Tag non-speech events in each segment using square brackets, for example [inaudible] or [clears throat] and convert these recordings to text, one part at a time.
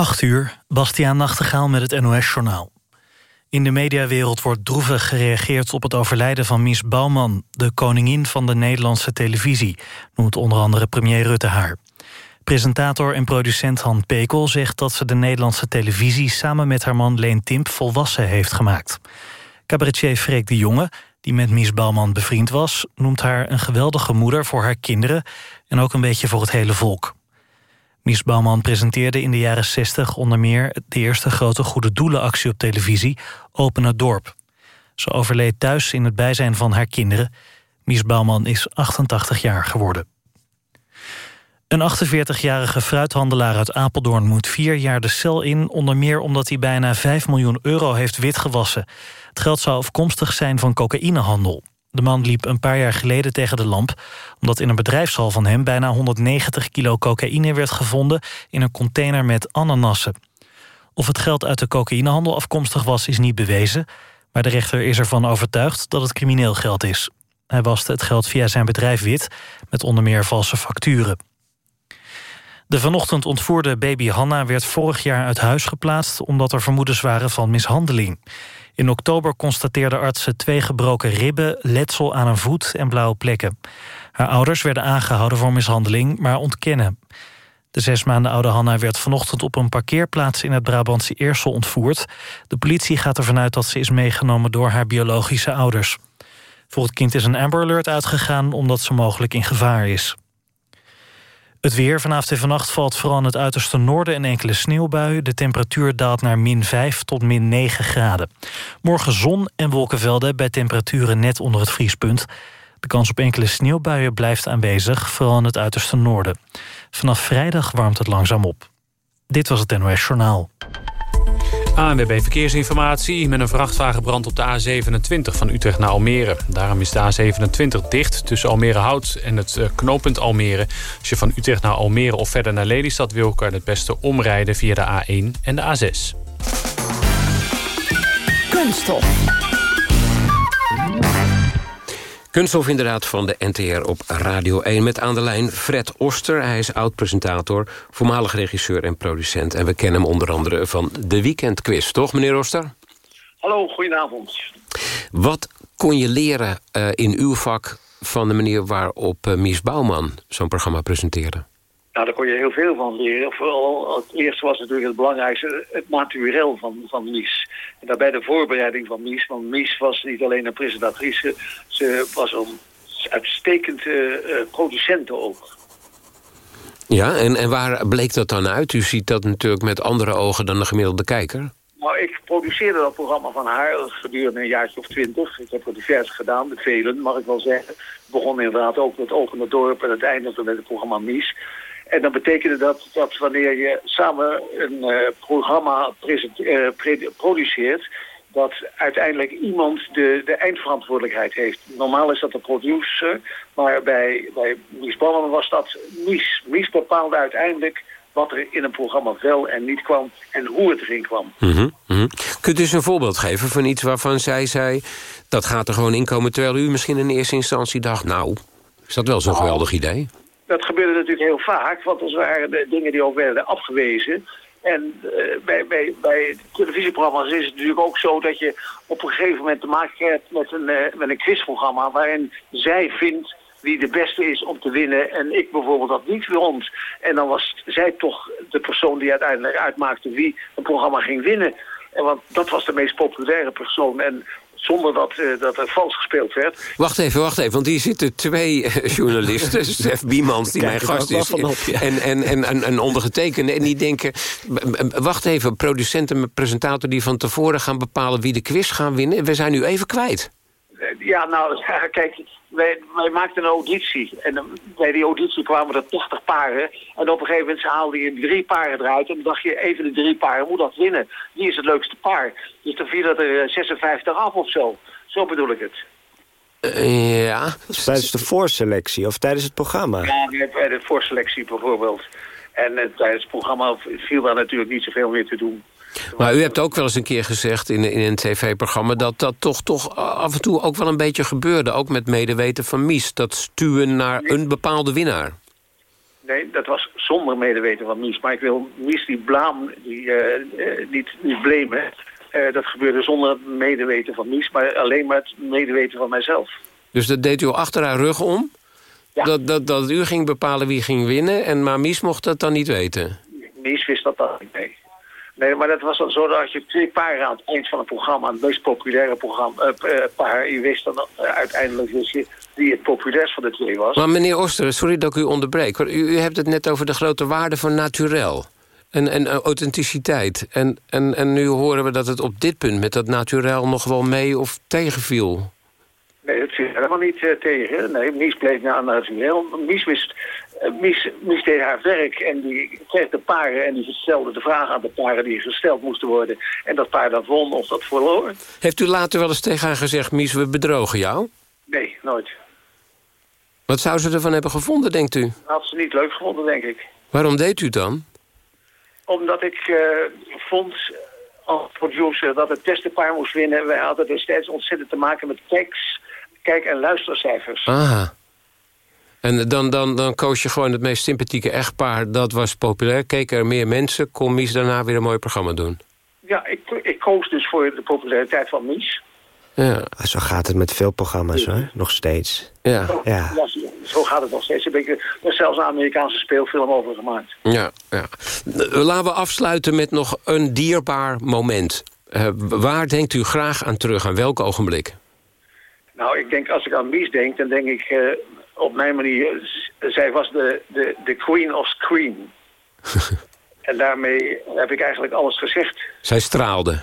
8 uur, Bastiaan Nachtegaal met het NOS-journaal. In de mediawereld wordt droevig gereageerd op het overlijden van Mies Bouwman... de koningin van de Nederlandse televisie, noemt onder andere premier Rutte haar. Presentator en producent Han Pekel zegt dat ze de Nederlandse televisie... samen met haar man Leen Timp volwassen heeft gemaakt. Cabaretier Freek de Jonge, die met Mies Bouwman bevriend was... noemt haar een geweldige moeder voor haar kinderen... en ook een beetje voor het hele volk. Mies Bouwman presenteerde in de jaren 60 onder meer... de eerste grote goede doelenactie op televisie, Open het Dorp. Ze overleed thuis in het bijzijn van haar kinderen. Mies Bouwman is 88 jaar geworden. Een 48-jarige fruithandelaar uit Apeldoorn moet vier jaar de cel in... onder meer omdat hij bijna 5 miljoen euro heeft witgewassen. Het geld zou afkomstig zijn van cocaïnehandel. De man liep een paar jaar geleden tegen de lamp... omdat in een bedrijfshal van hem bijna 190 kilo cocaïne werd gevonden... in een container met ananassen. Of het geld uit de cocaïnehandel afkomstig was, is niet bewezen... maar de rechter is ervan overtuigd dat het crimineel geld is. Hij waste het geld via zijn bedrijf wit... met onder meer valse facturen. De vanochtend ontvoerde baby Hanna werd vorig jaar uit huis geplaatst... omdat er vermoedens waren van mishandeling. In oktober constateerden artsen twee gebroken ribben... letsel aan een voet en blauwe plekken. Haar ouders werden aangehouden voor mishandeling, maar ontkennen. De zes maanden oude Hanna werd vanochtend op een parkeerplaats... in het Brabantse Eersel ontvoerd. De politie gaat ervan uit dat ze is meegenomen door haar biologische ouders. Voor het kind is een Amber Alert uitgegaan... omdat ze mogelijk in gevaar is. Het weer vanavond en vannacht valt vooral in het uiterste noorden een enkele sneeuwbui. De temperatuur daalt naar min 5 tot min 9 graden. Morgen zon en wolkenvelden bij temperaturen net onder het vriespunt. De kans op enkele sneeuwbuien blijft aanwezig, vooral in het uiterste noorden. Vanaf vrijdag warmt het langzaam op. Dit was het NOS Journaal. ANWB Verkeersinformatie met een vrachtwagenbrand op de A27 van Utrecht naar Almere. Daarom is de A27 dicht tussen Almere Hout en het eh, knooppunt Almere. Als je van Utrecht naar Almere of verder naar Lelystad wil... kan je het beste omrijden via de A1 en de A6. Kunststof. Kunsthof inderdaad van de NTR op Radio 1 met aan de lijn Fred Oster. Hij is oud-presentator, voormalig regisseur en producent. En we kennen hem onder andere van de Weekendquiz, toch meneer Oster? Hallo, goedenavond. Wat kon je leren uh, in uw vak van de manier waarop uh, Mies Bouwman zo'n programma presenteerde? Nou, daar kon je heel veel van leren. Vooral het eerste was natuurlijk het belangrijkste, het naturel van, van Mies. En daarbij de voorbereiding van Mies. Want Mies was niet alleen een presentatrice, ze was een uitstekend uh, producent ook. Ja, en, en waar bleek dat dan uit? U ziet dat natuurlijk met andere ogen dan de gemiddelde kijker. Nou, ik produceerde dat programma van haar gedurende een jaartje of twintig. Ik heb er divers gedaan, met velen, mag ik wel zeggen. Ik begon inderdaad ook met Ogen het Dorp en het eindigde met het programma Mies. En dan betekende dat dat wanneer je samen een uh, programma uh, produceert... dat uiteindelijk iemand de, de eindverantwoordelijkheid heeft. Normaal is dat de producer, maar bij, bij Mies Ballman was dat Mies. Mies bepaalde uiteindelijk wat er in een programma wel en niet kwam... en hoe het erin kwam. Mm -hmm, Kunt u eens een voorbeeld geven van iets waarvan zij zei... dat gaat er gewoon inkomen, terwijl u misschien in eerste instantie dacht... nou, is dat wel zo'n nou, geweldig idee? Dat gebeurde natuurlijk heel vaak, want er waren de dingen die ook werden afgewezen. En uh, bij, bij, televisieprogramma's is het natuurlijk ook zo dat je op een gegeven moment te maken hebt met een, uh, met een quizprogramma waarin zij vindt wie de beste is om te winnen en ik bijvoorbeeld dat niet vond. En dan was zij toch de persoon die uiteindelijk uitmaakte wie een programma ging winnen. En want dat was de meest populaire persoon. En zonder dat, uh, dat er vals gespeeld werd. Wacht even, wacht even, want hier zitten twee uh, journalisten... [laughs] Stef Biemans, die mijn gast is, op, ja. en, en, en, en, en ondergetekende... en die denken, wacht even, producent en presentator... die van tevoren gaan bepalen wie de quiz gaan winnen... we zijn nu even kwijt. Ja, nou, [laughs] kijk, wij, wij maakten een auditie. En bij die auditie kwamen er 80 paren. En op een gegeven moment haalde je drie paren eruit. En dan dacht je, even de drie paren, moet dat winnen? Wie is het leukste paar? Dus dan viel dat er 56 af of zo. Zo bedoel ik het. Uh, ja. Tijdens de voorselectie of tijdens het programma? Ja, bij de voorselectie bijvoorbeeld. En uh, tijdens het programma viel daar natuurlijk niet zoveel meer te doen. Maar u hebt ook wel eens een keer gezegd in, in een tv-programma... dat dat toch, toch af en toe ook wel een beetje gebeurde. Ook met medeweten van Mies. Dat stuwen naar een bepaalde winnaar. Nee, dat was zonder medeweten van Mies. Maar ik wil Mies die blaam, die, uh, niet, niet blamen. Uh, dat gebeurde zonder medeweten van Mies, maar alleen maar het medeweten van mijzelf. Dus dat deed u achter haar rug om? Ja. Dat, dat, dat u ging bepalen wie ging winnen, en maar Mies mocht dat dan niet weten? Mies wist dat dan niet, nee. Nee, maar dat was dan zo dat je twee paren aan het eind van het programma... het meest populaire programma, uh, paar... je wist dan uiteindelijk wist je die het populairst van de twee was. Maar meneer Oster, sorry dat ik u onderbreek. U, u hebt het net over de grote waarde van naturel. En, en authenticiteit. En, en, en nu horen we dat het op dit punt met dat naturel nog wel mee of tegenviel. Nee, het viel helemaal niet tegen. Nee, Mies bleef naar naturel. Mies wist... Mies, Mies deed haar werk en die kreeg de paren... en die stelde de vraag aan de paren die gesteld moesten worden. En dat paar dan won of dat verloor. Heeft u later wel eens tegen haar gezegd... Mies, we bedrogen jou? Nee, nooit. Wat zou ze ervan hebben gevonden, denkt u? Had ze niet leuk gevonden, denk ik. Waarom deed u het dan? Omdat ik uh, vond als producer dat het testenpaar moest winnen. Wij hadden destijds ontzettend te maken met kijks, kijk- en luistercijfers. Aha. En dan, dan, dan koos je gewoon het meest sympathieke echtpaar. Dat was populair. Keken er meer mensen. Kon Mies daarna weer een mooi programma doen. Ja, ik, ik koos dus voor de populariteit van Mies. Ja. Zo gaat het met veel programma's, hoor. Nog steeds. Ja. ja. zo gaat het nog steeds. Er is zelfs een Amerikaanse speelfilm over gemaakt. Ja, ja. Laten we afsluiten met nog een dierbaar moment. Uh, waar denkt u graag aan terug? Aan welk ogenblik? Nou, ik denk, als ik aan Mies denk, dan denk ik uh, op mijn manier... Zij was de, de, de queen of screen. [laughs] en daarmee heb ik eigenlijk alles gezegd. Zij straalde.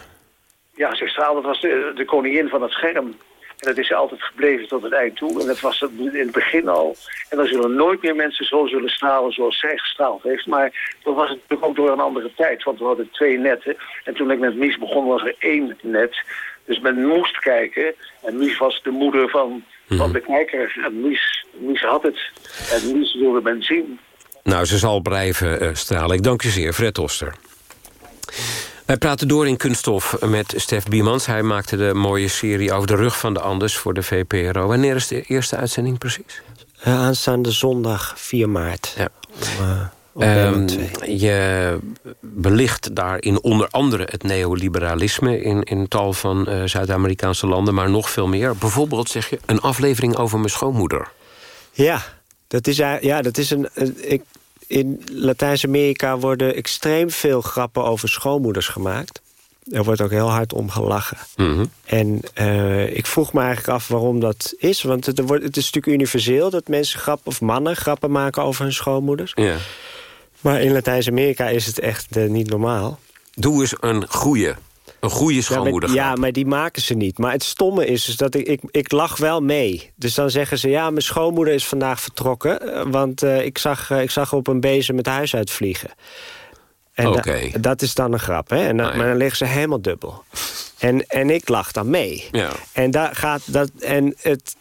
Ja, zij straalde. Dat was de, de koningin van het scherm. En dat is altijd gebleven tot het eind toe. En dat was het in het begin al. En dan zullen nooit meer mensen zo zullen stralen zoals zij gestraald heeft. Maar dat was het natuurlijk ook door een andere tijd. Want we hadden twee netten. En toen ik met Mies begon was er één net. Dus men moest kijken. En Mies was de moeder van, van mhm. de kijker. En Mies, Mies had het. En Mies wilde men zien. Nou, ze zal blijven uh, stralen. Ik dank je zeer, Fred Oster. Wij praten door in Kunststof met Stef Biemans. Hij maakte de mooie serie over de rug van de Anders voor de VPRO. Wanneer is de eerste uitzending precies? Uh, aanstaande zondag 4 maart. Ja. Um, je belicht daarin onder andere het neoliberalisme... in, in tal van uh, Zuid-Amerikaanse landen, maar nog veel meer. Bijvoorbeeld, zeg je, een aflevering over mijn schoonmoeder. Ja, dat is, ja, dat is een... Ik, in Latijns-Amerika worden extreem veel grappen over schoonmoeders gemaakt. Er wordt ook heel hard om gelachen. Mhm. En uh, ik vroeg me eigenlijk af waarom dat is. Want het, wordt, het is natuurlijk universeel dat mensen grappen... of mannen grappen maken over hun schoonmoeders. Ja. Maar in Latijns-Amerika is het echt uh, niet normaal. Doe eens een goeie. Een goede schoonmoeder. Ja, maar, die maken ze niet. Maar het stomme is dus dat ik, ik, ik lach wel mee. Dus dan zeggen ze, ja, mijn schoonmoeder is vandaag vertrokken... Eh, want uh, ik, zag, uh, ik zag op een bezem het huis uitvliegen. En okay. da dat is dan een grap, hè? En dan, ah, ja. Maar dan liggen ze helemaal dubbel. En, en ik lach dan mee. Ja. En, daar gaat dat, en het,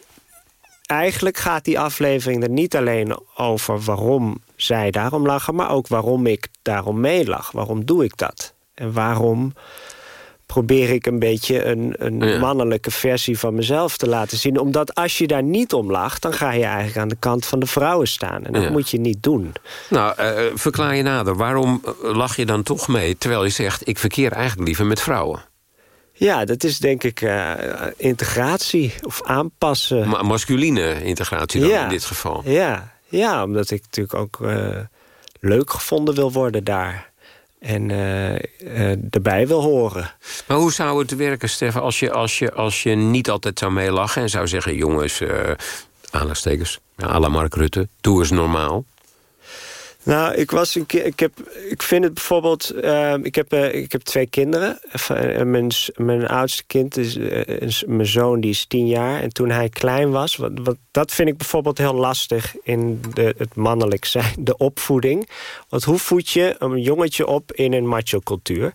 eigenlijk gaat die aflevering er niet alleen over waarom zij daarom lachen... maar ook waarom ik daarom meelach. Waarom doe ik dat? En waarom probeer ik een beetje een, een mannelijke versie van mezelf te laten zien. Omdat als je daar niet om lacht, dan ga je eigenlijk aan de kant van de vrouwen staan. En dat moet je niet doen. Nou, uh, verklaar je nader. Waarom eh, lach je dan toch mee, terwijl je zegt... ik verkeer eigenlijk liever met vrouwen? Ja, dat is denk ik uh, integratie of aanpassen. Ma masculine integratie dan in dit geval? Ja, ja omdat ik natuurlijk ook uh, leuk gevonden wil worden daar en uh, erbij wil horen. Maar hoe zou het werken, Stefan, als je, als je, als je niet altijd zou meelachen... en zou zeggen, jongens, aanhalingstekens, à la Mark Rutte, doe eens normaal... Nou, ik was een keer. Ik, heb, ik vind het bijvoorbeeld. Uh, ik, heb, uh, ik heb twee kinderen. Uh, mijn, mijn oudste kind is, is, mijn zoon, die is tien jaar. En toen hij klein was. Wat, wat, dat vind ik bijvoorbeeld heel lastig in de, het mannelijk zijn, de opvoeding. Want hoe voed je een jongetje op in een macho-cultuur?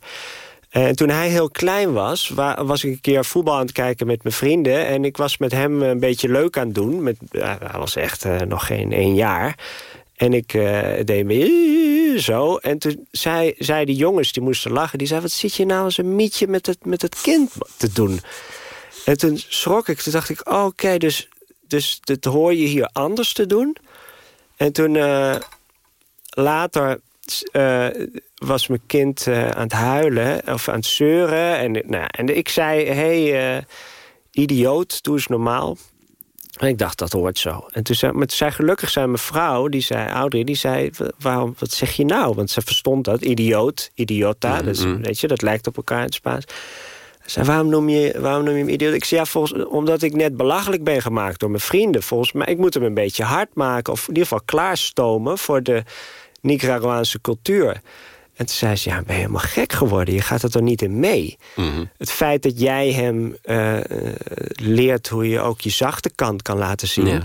En toen hij heel klein was, was ik een keer voetbal aan het kijken met mijn vrienden. En ik was met hem een beetje leuk aan het doen. Met, hij was echt nog geen één jaar. En ik uh, deed me zo. En toen zei, zei die jongens, die moesten lachen... die zei, wat zit je nou als een mietje met het, met het kind te doen? En toen schrok ik. Toen dacht ik, oké, dus, dus dit hoor je hier anders te doen. En toen... Uh, later uh, was mijn kind aan het huilen of aan het zeuren. En, nou, en ik zei, hey, idioot, doe eens normaal. En ik dacht, dat hoort zo. En toen zei, maar toen zei gelukkig zijn mijn vrouw, die zei, Audrey, die zei, waarom, wat zeg je nou? Want ze verstond dat, idioot, idiota, mm dus, weet je, dat lijkt op elkaar in het Spaans. Ze zei, waarom noem, je, waarom noem je hem idioot? Ik zei, ja, volgens, omdat ik net belachelijk ben gemaakt door mijn vrienden. Volgens mij, ik moet hem een beetje hard maken, of in ieder geval klaarstomen voor de Nicaraguaanse cultuur. En toen zei ze, ja, ben je helemaal gek geworden? Je gaat er toch niet in mee? Mhm. Het feit dat jij hem uh, leert hoe je ook je zachte kant kan laten zien...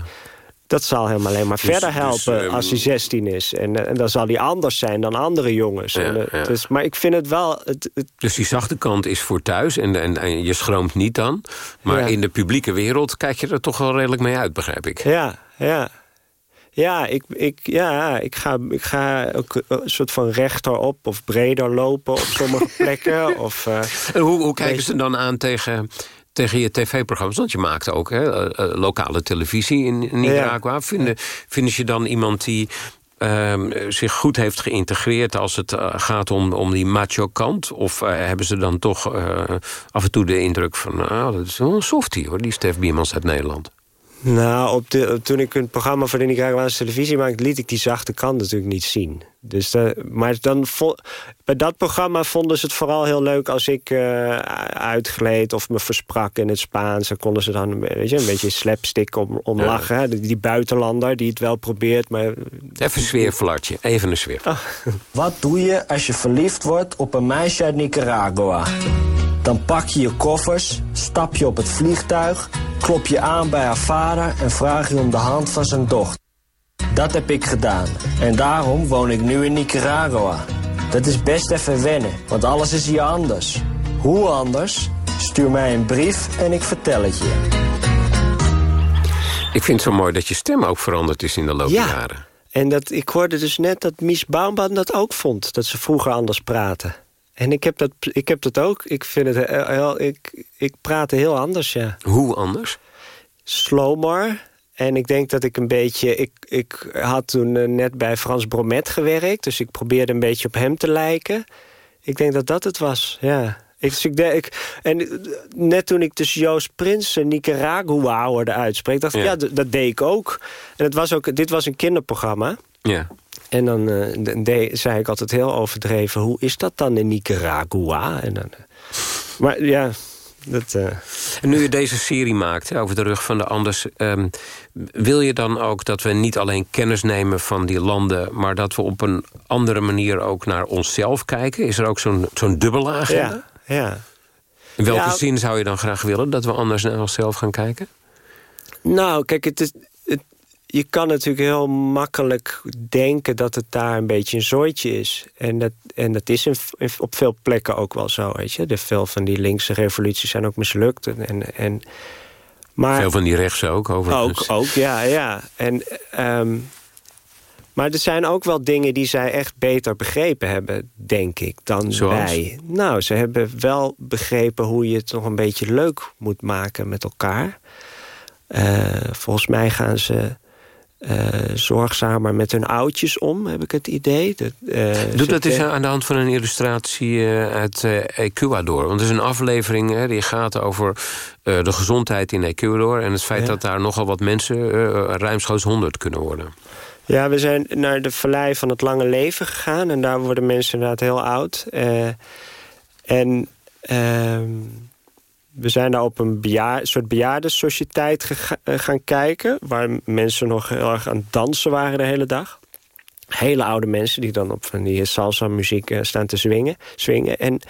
dat zal hem alleen maar dus- verder dus, helpen dus, als hij 16 is. En, eh, en dan zal hij anders zijn dan andere jongens. en, Dus, maar ik vind het wel... Het, Dus die zachte kant is voor thuis en, en, en je schroomt niet dan. Maar in de publieke wereld kijk je er toch wel redelijk mee uit, begrijp ik. Ja, ja. Ja, ik, ik, ja, ik ga, ik ga ook eh, een soort van rechterop of breder lopen op sommige [laughs] plekken. Of, uh, hoe, hoe kijken ze dan aan tegen, tegen je tv-programma's? Want je maakt ook hè, uh, lokale televisie in Nicaragua. Ja. Vinden, vinden ze dan iemand die uh, zich goed heeft geïntegreerd... als het gaat om, om die macho-kant? Of hebben ze dan toch af en toe de indruk van... Ah, dat is wel een softie, hoor, die Stef Biermans uit Nederland? Nou, op de, toen ik een programma voor de Nicaraguaanse televisie maakte... liet ik die zachte kant natuurlijk niet zien. Dus maar dan bij dat programma vonden ze het vooral heel leuk... als ik uh, uitgleed of me versprak in het Spaans. Dan konden ze dan weet je, een beetje slapstick om, om lachen. Die, die, buitenlander die het wel probeert, maar... Even een sfeerflartje, even een sfeer. Ah. Wat doe je als je verliefd wordt op een meisje uit Nicaragua? Dan pak je je koffers, stap je op het vliegtuig... klop je aan bij haar vader en vraag je om de hand van zijn dochter. Dat heb ik gedaan. En daarom woon ik nu in Nicaragua. Dat is best even wennen, want alles is hier anders. Hoe anders? Stuur mij een brief en ik vertel het je. Ik vind het zo mooi dat je stem ook veranderd is in de loop der ja. jaren. En dat, ik hoorde dus net dat Mies Baumbad dat ook vond. Dat ze vroeger anders praten. En ik heb dat, ik heb dat ook. Ik, vind het heel, ik, ik praat heel anders, ja. Hoe anders? Slower. En ik denk dat ik een beetje... Ik, ik had toen eh, net bij Frans Bromet gewerkt. Dus ik probeerde een beetje op hem te lijken. Ik denk dat dat het was, ja. Ik, dus ik, ik, en eh, net toen ik dus Joost Prins Nicaragua hoorde uitspreken... dacht ik, ja, dat deed ik ook. En het was ook, dit was een kinderprogramma. Ja. En dan uh, zei ik altijd heel overdreven... hoe is dat dan in Nicaragua? En dan, maar ja, dat, uh... En nu je deze serie maakt over de rug van de anders... Um, wil je dan ook dat we niet alleen kennis nemen van die landen... maar dat we op een andere manier ook naar onszelf kijken? Is er ook zo'n zo'n dubbele agenda? Ja, ja. In welke zin zou je dan graag willen dat we anders naar onszelf gaan kijken? Nou, kijk, het is, je kan natuurlijk heel makkelijk denken dat het daar een beetje een zooitje is. En dat, en dat is in, op veel plekken ook wel zo, weet je. De veel van die linkse revoluties zijn ook mislukt. En, en, maar, veel van die rechtse ook, overigens. Ook, ook ja, ja. En, um, maar er zijn ook wel dingen die zij echt beter begrepen hebben, denk ik, dan wij. Nou, ze hebben wel begrepen hoe je het nog een beetje leuk moet maken met elkaar. Uh, volgens mij gaan ze uh, zorgzamer met hun oudjes om, heb ik het idee. Dat, uh, Doe dat eens aan de hand van een illustratie uh, uit Ecuador. Want het is een aflevering hè, die gaat over de gezondheid in Ecuador... en het feit dat daar nogal wat mensen ruimschoots 100 kunnen worden. Ja, we zijn naar de vallei van het lange leven gegaan... en daar worden mensen inderdaad heel oud. en... Ehm, we zijn daar op een soort bejaardensociëteit uh, gaan kijken... waar mensen nog heel erg aan het dansen waren de hele dag. Hele oude mensen die dan op van die salsa-muziek uh, staan te swingen, swingen. En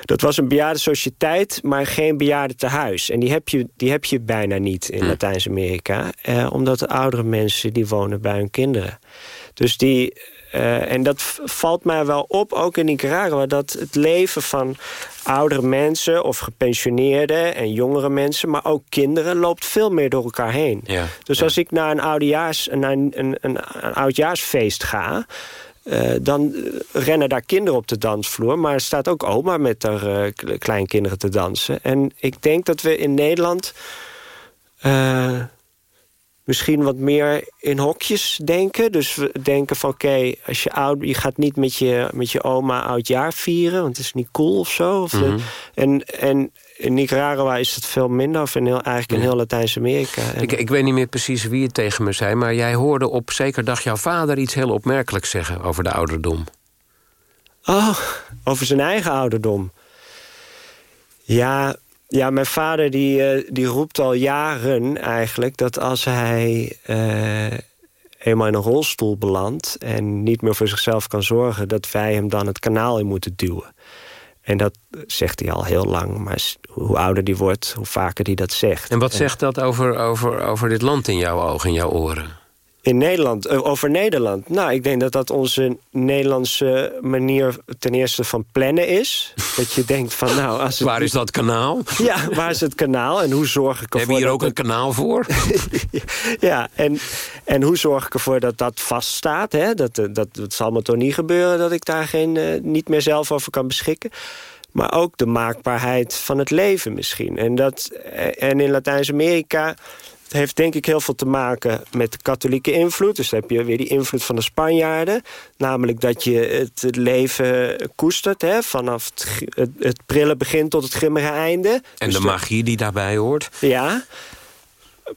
dat was een bejaardensociëteit, maar geen bejaardentehuis. En die heb je, die heb je bijna niet in hm. Latijns-Amerika. Uh, omdat de oudere mensen die wonen bij hun kinderen. Dus die, uh, en dat valt mij wel op, ook in Nicaragua... dat het leven van oudere mensen of gepensioneerden en jongere mensen... maar ook kinderen, loopt veel meer door elkaar heen. Ja, dus als ik naar een, oudejaars, naar een, een, een, een oudjaarsfeest ga... Uh, dan rennen daar kinderen op de dansvloer. Maar er staat ook oma met haar uh, kleinkinderen te dansen. En ik denk dat we in Nederland... Uh, misschien wat meer in hokjes denken. Dus we denken van oké, als je oud, je gaat niet met je, met je oma oudjaar vieren, want het is niet cool of zo. Of Mhm. en, en in Nicaragua is het veel minder, of in heel, eigenlijk in heel Latijns-Amerika. Ik, ik weet niet meer precies wie het tegen me zei... maar jij hoorde op zeker dag jouw vader iets heel opmerkelijks zeggen... over de ouderdom. Oh, over zijn eigen ouderdom. Ja, ja mijn vader die, eh, die roept al jaren eigenlijk... dat als hij eh, eenmaal in een rolstoel belandt... en niet meer voor zichzelf kan zorgen... dat wij hem dan het kanaal in moeten duwen. En dat zegt hij al heel lang. Maar hoe ouder die wordt, hoe vaker hij dat zegt. En wat zegt dat over, over, over dit land in jouw ogen, in jouw oren? In Nederland, eh, over Nederland. Nou, ik denk dat dat onze Nederlandse manier ten eerste van plannen is. [laughs] dat je denkt van, nou, als het... Waar is dat kanaal? [laughs] Ja, waar is het kanaal en hoe zorg ik We ervoor... hebben hier dat ook een kanaal voor. [laughs] ja, en, en hoe zorg ik ervoor dat dat vaststaat? Hè? Dat, eh, dat, dat zal me toch niet gebeuren dat ik daar geen, eh, niet meer zelf over kan beschikken. Maar ook de maakbaarheid van het leven misschien. En, dat, en in Latijns-Amerika heeft denk ik heel veel te maken met de katholieke invloed. Dus dan heb je weer die invloed van de Spanjaarden. Namelijk dat je het leven koestert. Hè? Vanaf het, g- het, het prille begin tot het grimmige einde. En Dus de magie die daarbij hoort. ja.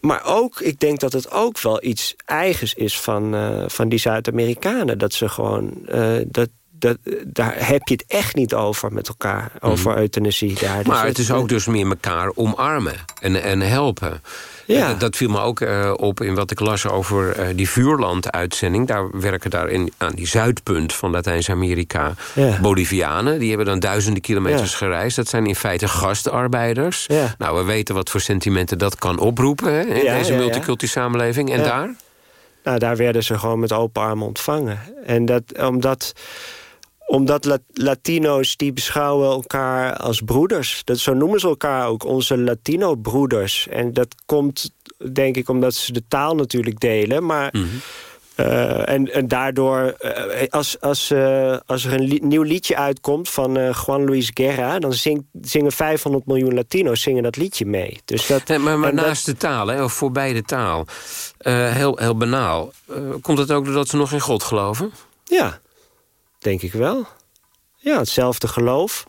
Maar ook, ik denk dat het ook wel iets eigens is van, eh, van die Zuid-Amerikanen. Dat ze gewoon... eh, dat, dat, daar heb je het echt niet over met elkaar. Over euthanasie daar. Dus Mhm. Maar het is ook dus meer elkaar omarmen en, en helpen. Ja. Eh, dat viel me ook eh, op in wat ik las over eh, die Vuurland-uitzending. Daar werken daar in, aan die zuidpunt van Latijns-Amerika Ja. Bolivianen. Die hebben dan duizenden kilometers Ja. gereisd. Dat zijn in feite gastarbeiders. Ja. Nou, we weten wat voor sentimenten dat kan oproepen hè, in deze ja, ja. multiculturele samenleving. En daar? Nou, daar werden ze gewoon met open armen ontvangen. En dat omdat, omdat La- Latino's die beschouwen elkaar als broeders. Dat, zo noemen ze elkaar ook, onze Latino-broeders. En dat komt, denk ik, omdat ze de taal natuurlijk delen. Maar... eh, en, en daardoor, eh, als, als, eh, als er een li- nieuw liedje uitkomt van Juan Luis Guerra... dan zingen 500 miljoen Latino's zingen dat liedje mee. Dus dat, Nee, maar maar en dat- naast de taal, hè, of voorbij de taal. heel, heel banaal. Komt het ook doordat ze nog in God geloven? Ja, denk ik wel. Ja, hetzelfde geloof,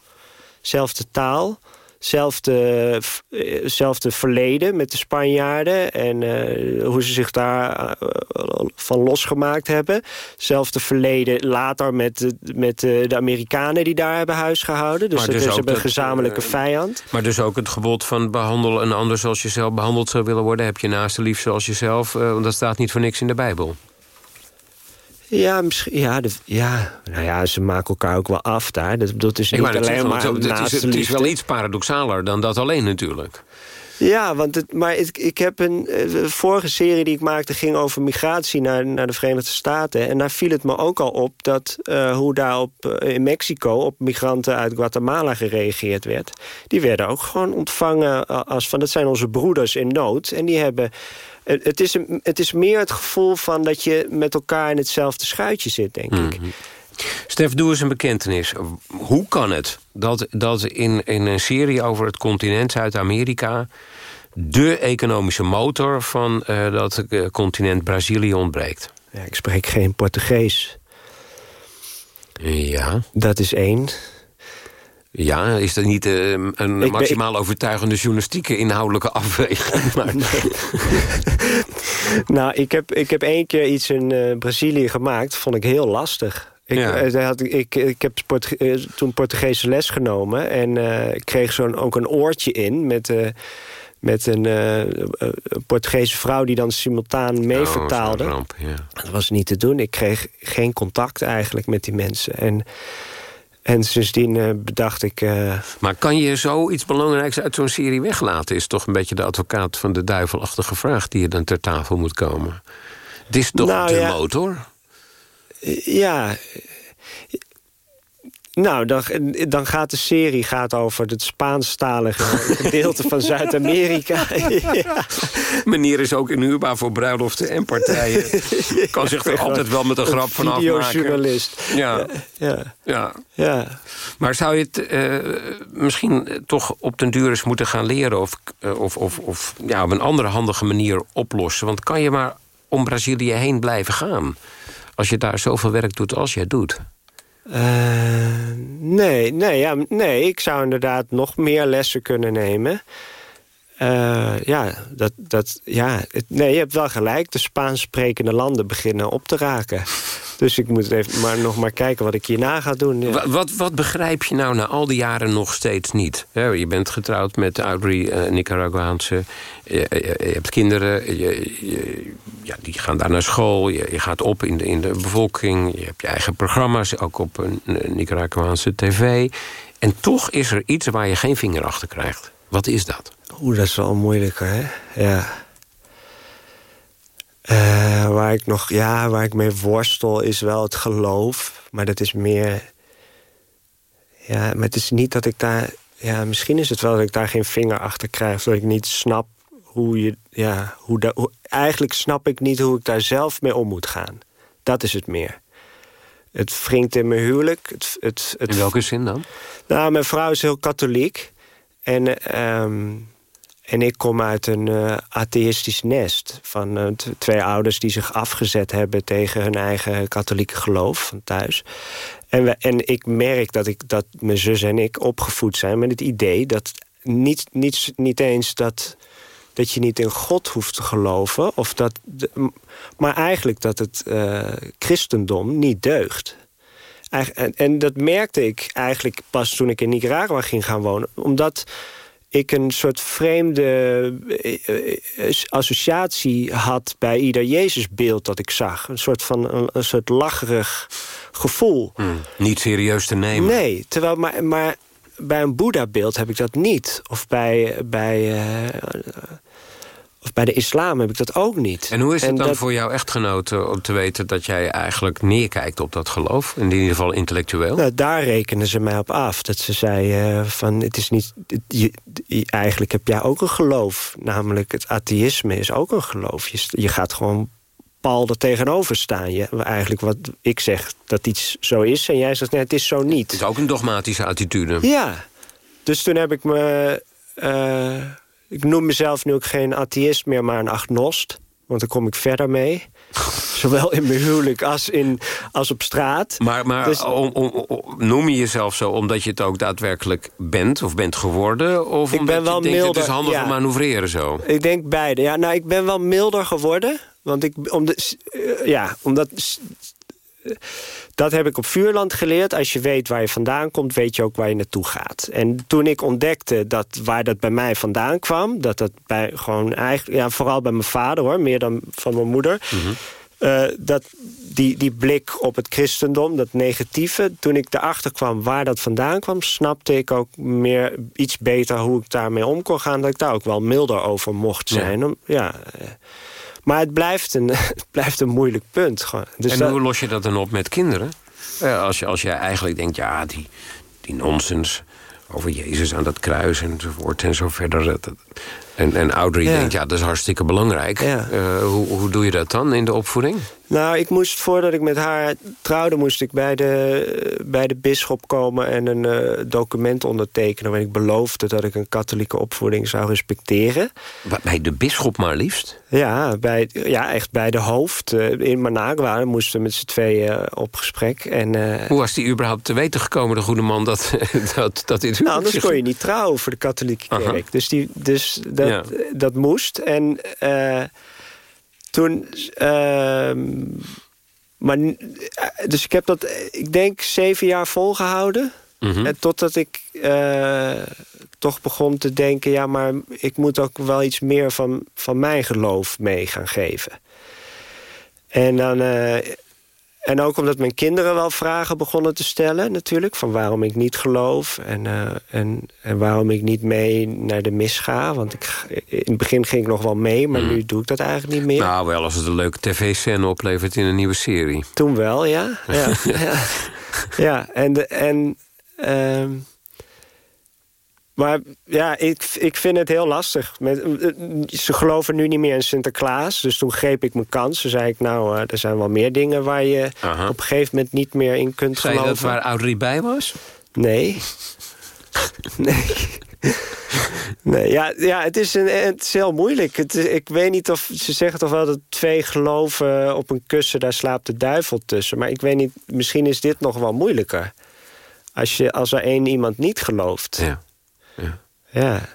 zelfde taal, zelfde, eh, zelfde verleden met de Spanjaarden... en eh, hoe ze zich daar eh, van losgemaakt hebben. Zelfde verleden later met, de, met de, de Amerikanen die daar hebben huisgehouden. Dus Maar dat dus is een gezamenlijke vijand. Maar dus ook het gebod van behandel een ander zoals je zelf behandeld zou willen worden. Heb je naaste lief zoals jezelf. want dat staat niet voor niks in de Bijbel. Ja, misschien, ja, de, ja, nou ja, ze maken elkaar ook wel af daar. Dat, dat is niet alleen maar het, is, het wel iets paradoxaler dan dat alleen natuurlijk. Ja, want het, maar ik, ik heb een eh, de vorige serie die ik maakte... ging over migratie naar, naar de Verenigde Staten. En daar viel het me ook al op dat eh, hoe daar op, eh, in Mexico... op migranten uit Guatemala gereageerd werd. Die werden ook gewoon ontvangen als van... dat zijn onze broeders in nood. En die hebben... Het is, het is meer het gevoel van dat je met elkaar in hetzelfde schuitje zit, denk ik. Stef, doe eens een bekentenis. Hoe kan het dat, dat in, in een serie over het continent Zuid-Amerika... de economische motor van eh, dat eh, continent Brazilië ontbreekt? Ja, ik spreek geen Portugees. Ja, Dat is één. Ja is dat niet eh, een ben- maximaal overtuigende journalistieke inhoudelijke afweging? [laughs] Maar, [laughs] Nou, ik heb, ik heb één keer iets in eh, Brazilië gemaakt. vond ik heel lastig. Ik, Ja. eh, had, ik, ik, heb toen Portugese les genomen. En ik kreeg zo'n ook een oortje in met... met een eh, Portugese vrouw die dan simultaan mee Oh, zo'n vertaalde. ramp, ja. Dat was niet te doen. Ik kreeg geen contact eigenlijk met die mensen. En, en sindsdien eh, bedacht ik... eh, Maar kan je zoiets belangrijks uit zo'n serie weglaten? Is toch een beetje de advocaat van de duivelachtige vraag... die je dan ter tafel moet komen. Het is toch Nou, de ja. motor? Ja. Nou, dan, dan gaat de serie gaat over het Spaanstalige [laughs] gedeelte van Zuid-Amerika. [laughs] ja. Meneer is ook inhuurbaar voor bruiloften en partijen. [laughs] kan zich er altijd wel met een grap van afmaken. Videojournalist. Ja. Ja. ja. ja. Maar zou je het uh, misschien toch op den duur eens moeten gaan leren... of, uh, of, of, of ja, op een andere handige manier oplossen? Want kan je maar om Brazilië heen blijven gaan... als je daar zoveel werk doet als jij doet? Uh, nee, nee, ja, nee, ik zou inderdaad nog meer lessen kunnen nemen. Uh, ja, dat, dat, ja het, nee, je hebt wel gelijk. De Spaans sprekende landen beginnen op te raken. [laughs] Dus ik moet even maar nog maar kijken wat ik hierna ga doen. Ja. Wat, wat, begrijp je nou na al die jaren nog steeds niet? je bent getrouwd met Audrey, uh, Nicaraguaanse. Je, je, hebt kinderen, je, ja, die gaan daar naar school. Je, gaat op in de, in de bevolking. Je hebt je eigen programma's, ook op een, een Nicaraguaanse tv. En toch is er iets waar je geen vinger achter krijgt. Wat is dat? Oeh, dat is wel moeilijker, hè? Ja. Uh, waar ik nog, ja, waar ik mee worstel is wel het geloof. Maar dat is meer... Ja, maar het is niet dat ik daar... Ja, misschien is het wel dat ik daar geen vinger achter krijg. Dat ik niet snap hoe je... Ja, hoe dat, hoe, eigenlijk snap ik niet hoe ik daar zelf mee om moet gaan. Dat is het meer. Het wringt in mijn huwelijk. Het, het, het, in welke zin dan? Nou, mijn vrouw is heel katholiek. En... Um, en ik kom uit een uh, atheïstisch nest. Van uh, twee ouders die zich afgezet hebben tegen hun eigen katholieke geloof van thuis. En, en ik merk dat, ik, dat mijn zus en ik opgevoed zijn met het idee dat niet, niet, niet eens dat, dat je niet in God hoeft te geloven. Of dat, maar eigenlijk dat het uh, christendom niet deugt. En, en dat merkte ik eigenlijk pas toen ik in Nicaragua ging gaan wonen. Omdat ik een soort vreemde eh, eh, associatie had bij ieder Jezusbeeld dat ik zag. Een soort van een, een soort lacherig gevoel. Hmm, niet serieus te nemen. Nee, terwijl, maar, maar bij een Boeddha-beeld heb ik dat niet. Of bij, bij uh, of bij de islam heb ik dat ook niet. En hoe is het dan voor jouw echtgenoten om te weten... dat jij eigenlijk neerkijkt op dat geloof? In ieder geval intellectueel? Nou, daar rekenen ze mij op af. Dat ze zei uh, van, het is niet... Je, eigenlijk heb jij ook een geloof. Namelijk het atheïsme is ook een geloof. Je, je gaat gewoon pal er tegenover staan. Je, eigenlijk wat ik zeg, dat iets zo is. En jij zegt, nee, het is zo niet. Het is ook een dogmatische attitude. Ja. Dus toen heb ik me... Uh, ik noem mezelf nu ook geen atheïst meer, maar een agnost. Want dan kom ik verder mee. [laughs] Zowel in mijn huwelijk als, in, als op straat. Maar, maar dus, om, om, noem je jezelf zo omdat je het ook daadwerkelijk bent of bent geworden? Of ik omdat ben wel je denkt, milder, het is handig ja, manoeuvreren zo? Ik denk beide. Ja, nou, ik ben wel milder geworden. Want ik, om de, uh, ja, omdat dat heb ik op Vuurland geleerd. Als je weet waar je vandaan komt, weet je ook waar je naartoe gaat. En toen ik ontdekte dat waar dat bij mij vandaan kwam... dat dat bij gewoon eigenlijk, ja, vooral bij mijn vader hoor, meer dan van mijn moeder... Mhm. Uh, dat die, die blik op het christendom, dat negatieve... toen ik erachter kwam waar dat vandaan kwam... snapte ik ook meer iets beter hoe ik daarmee om kon gaan... dat ik daar ook wel milder over mocht zijn. Ja. ja eh, maar het blijft een, [laughs] het blijft een moeilijk punt. Gewoon. Dus en hoe los je dat dan op met kinderen? als, je, als jij eigenlijk denkt, ja, die, die nonsens over Jezus aan dat kruis enzovoort en zo verder. En, en Audrey denkt, ja, dat is hartstikke belangrijk. Uh, hoe, hoe doe je dat dan in de opvoeding? Nou, ik moest, voordat ik met haar trouwde... moest ik bij de, bij de bisschop komen en een uh, document ondertekenen... waarin ik beloofde dat ik een katholieke opvoeding zou respecteren. Bij de bisschop maar liefst? Ja, bij, ja echt bij de hoofd. Uh, in Managua moesten we met z'n tweeën uh, op gesprek. En, Hoe was die überhaupt te weten gekomen, de goede man... dat, [laughs] dat, dat dit Nou, anders kon je niet trouwen voor de katholieke kerk. Aha. Dus, die, dus dat, ja. dat moest. En toen... Uh, maar, dus ik heb dat, ik denk, zeven jaar volgehouden. Mm -hmm. En totdat ik uh, toch begon te denken... ja, maar ik moet ook wel iets meer van, van mijn geloof mee gaan geven. En dan... Uh, en ook omdat mijn kinderen wel vragen begonnen te stellen natuurlijk... van waarom ik niet geloof en, uh, en, en waarom ik niet mee naar de mis ga. Want ik, in het begin ging ik nog wel mee, maar mm. nu doe ik dat eigenlijk niet meer. Nou, wel als het een leuke tv-scène oplevert in een nieuwe serie. Toen wel, ja. Ja, [laughs] ja. ja. en, de, en Ehm, maar ja, ik, ik vind het heel lastig. Met, ze geloven nu niet meer in Sinterklaas. Dus toen greep ik mijn kans. Toen zei ik, nou, er zijn wel meer dingen... waar je op een gegeven moment niet meer in kunt geloven. Zei dat waar Audrey bij was? Nee. [laughs] nee. Nee, ja, ja het, is een, het is heel moeilijk. Het ik weet niet of... Ze zeggen toch wel dat twee geloven op een kussen... daar slaapt de duivel tussen. Maar ik weet niet, misschien is dit nog wel moeilijker. Als, je, als er één iemand niet gelooft. Ja. Ja.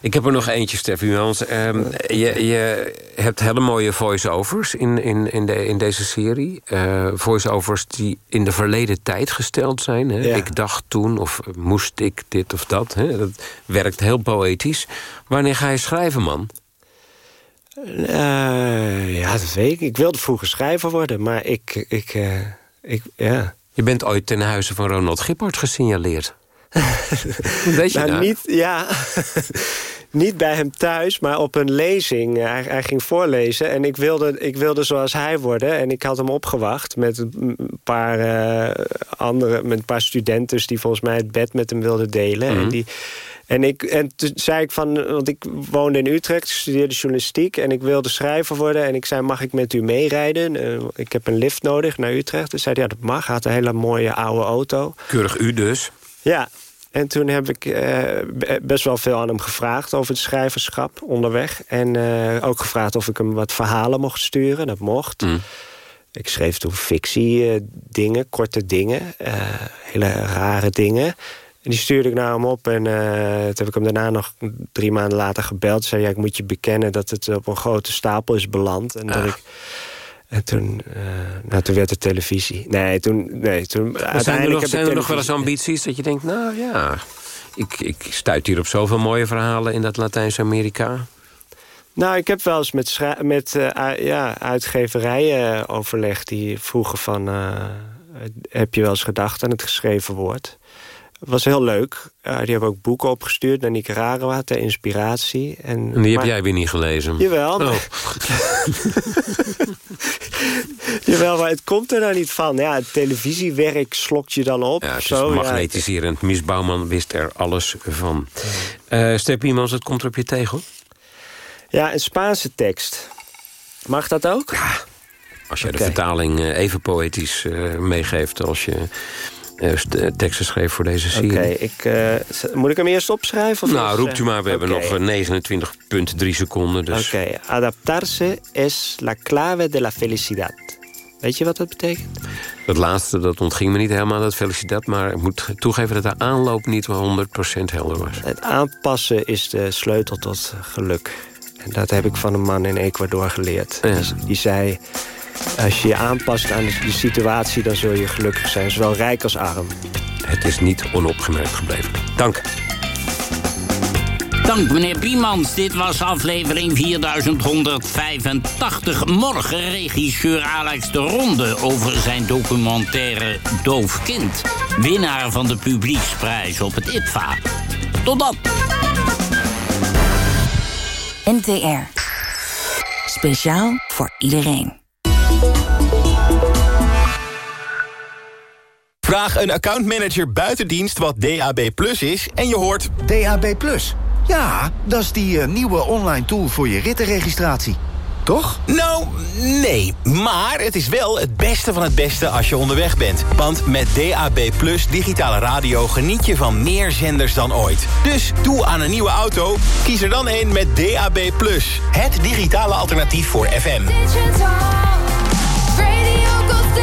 Ik heb er nog eentje, Steffi Jans. Um, je, je hebt hele mooie voice-overs in, in, in, de, in deze serie. Uh, voice-overs die in de verleden tijd gesteld zijn. Hè? Ja. Ik dacht toen, of moest ik dit of dat. Hè? Dat werkt heel poëtisch. Wanneer ga je schrijven, man? Uh, ja, dat weet ik. Ik wilde vroeger schrijver worden, maar ik... ik, uh, ik ja. Je bent ooit ten huize van Ronald Gippard gesignaleerd. [laughs] Weet je nou, dat? niet, ja, [laughs] niet bij hem thuis, maar op een lezing. Hij, hij, ging voorlezen en ik wilde, ik wilde zoals hij worden. En ik had hem opgewacht met een paar uh, andere, met een paar studenten die volgens mij het bed met hem wilden delen. Mm -hmm. En die. En, ik, en toen zei ik van, want ik woonde in Utrecht, studeerde journalistiek... en ik wilde schrijver worden. En ik zei, mag ik met u meerijden? Uh, ik heb een lift nodig naar Utrecht. Dus zei hij, ja, dat mag. Hij had een hele mooie oude auto. Keurig u dus. Ja, en toen heb ik uh, best wel veel aan hem gevraagd over het schrijverschap onderweg. En uh, ook gevraagd of ik hem wat verhalen mocht sturen. Dat mocht. Mm. Ik schreef toen fictie uh, dingen, korte dingen. hele rare dingen. En die stuurde ik naar hem op. En toen heb ik hem daarna nog drie maanden later gebeld. Zei, ja, ik moet je bekennen dat het op een grote stapel is beland. En dat ik... En toen, uh, nou, toen werd het televisie. Nee, toen... Nee, toen zijn er nog, zijn er nog wel eens ambities dat je denkt... nou ja, ik, ik stuit hier op zoveel mooie verhalen in dat Latijns-Amerika? Nou, ik heb wel eens met, met uh, ja, uitgeverijen overlegd... die vroegen van... Uh, heb je wel eens gedacht aan het geschreven woord? Het was heel leuk. Uh, die hebben ook boeken opgestuurd naar Nicaragua ter inspiratie. En, en die maar, heb jij weer niet gelezen? Jawel. Oh. [laughs] jawel, maar het komt er nou niet van. Ja, het televisiewerk slokt je dan op. Ja, het zo, is magnetiserend. Ja. Bouwman wist er alles van. Uh, Step Iemans, het komt er op je tegel? Ja, een Spaanse tekst. Mag dat ook? Ja, als jij okay. de vertaling even poëtisch uh, meegeeft als je teksten schreef voor deze serie. Oké, okay, uh, moet ik hem eerst opschrijven? Of nou, roept u maar, we okay. hebben nog 29,3 seconden. Dus. Oké, okay. adaptarse es la clave de la felicidad. Weet je wat dat betekent? Dat laatste, dat ontging me niet helemaal, dat felicidad. Maar ik moet toegeven dat de aanloop niet 100% helder was. Het aanpassen is de sleutel tot geluk. En dat heb ik van een man in Ecuador geleerd. Ja. Die zei... Als je je aanpast aan de situatie, dan zul je gelukkig zijn. Zowel rijk als arm. Het is niet onopgemerkt gebleven. Dank. Dank meneer Biemans. Dit was aflevering 4185. Morgen regisseur Alex de Ronde over zijn documentaire Doof Kind. Winnaar van de publieksprijs op het IPVA. Tot dan. NTR. Speciaal voor iedereen. Vraag een accountmanager buitendienst wat DAB Plus is en je hoort... DAB Plus? Ja, dat is die uh, nieuwe online tool voor je rittenregistratie. Toch? Nou, nee. Maar het is wel het beste van het beste als je onderweg bent. Want met DAB Plus digitale radio geniet je van meer zenders dan ooit. Dus doe aan een nieuwe auto, kies er dan een met DAB Plus. Het digitale alternatief voor FM.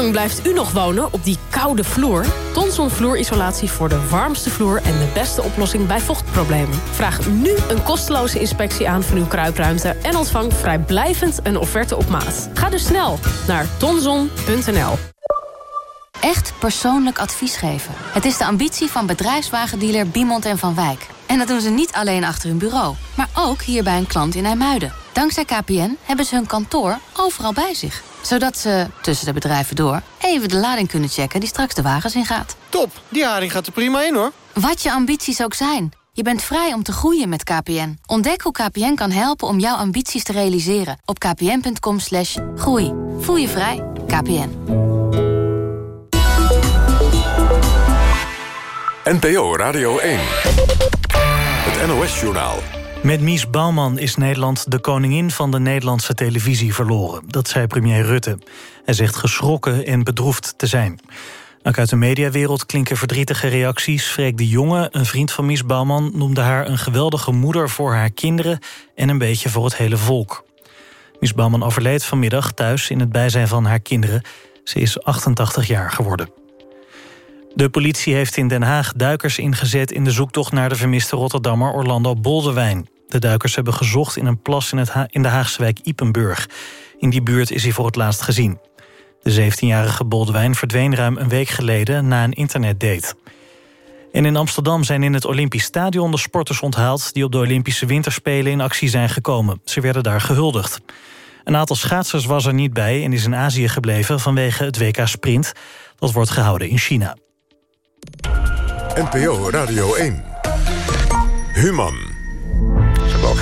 Lang blijft u nog wonen op die koude vloer? Tonson vloerisolatie voor de warmste vloer en de beste oplossing bij vochtproblemen. Vraag nu een kosteloze inspectie aan van uw kruipruimte... en ontvang vrijblijvend een offerte op maat. Ga dus snel naar tonson.nl. Echt persoonlijk advies geven. Het is de ambitie van bedrijfswagendealer Biemond en Van Wijk. En dat doen ze niet alleen achter hun bureau, maar ook hier bij een klant in IJmuiden. Dankzij KPN hebben ze hun kantoor overal bij zich. Zodat ze, tussen de bedrijven door, even de lading kunnen checken die straks de wagens ingaat. Top, die haring gaat er prima in hoor. Wat je ambities ook zijn. Je bent vrij om te groeien met KPN. Ontdek hoe KPN kan helpen om jouw ambities te realiseren. Op kpn.com slash groei. Voel je vrij. KPN. NPO Radio 1. NOS-journaal. Met Mies Bouwman is Nederland de koningin van de Nederlandse televisie verloren. Dat zei premier Rutte. Hij zegt geschrokken en bedroefd te zijn. Ook uit de mediawereld klinken verdrietige reacties. Freek de Jonge, een vriend van Mies Bouwman... noemde haar een geweldige moeder voor haar kinderen... en een beetje voor het hele volk. Mies Bouwman overleed vanmiddag thuis in het bijzijn van haar kinderen. Ze is 88 jaar geworden. De politie heeft in Den Haag duikers ingezet... in de zoektocht naar de vermiste Rotterdammer Orlando Boldewijn. De duikers hebben gezocht in een plas in, het in de Haagse wijk Ipenburg. In die buurt is hij voor het laatst gezien. De 17-jarige Boldewijn verdween ruim een week geleden na een internetdate. En in Amsterdam zijn in het Olympisch Stadion de sporters onthaald... die op de Olympische Winterspelen in actie zijn gekomen. Ze werden daar gehuldigd. Een aantal schaatsers was er niet bij en is in Azië gebleven... vanwege het WK Sprint. Dat wordt gehouden in China. NPO Radio 1. Human. Ze hebben ook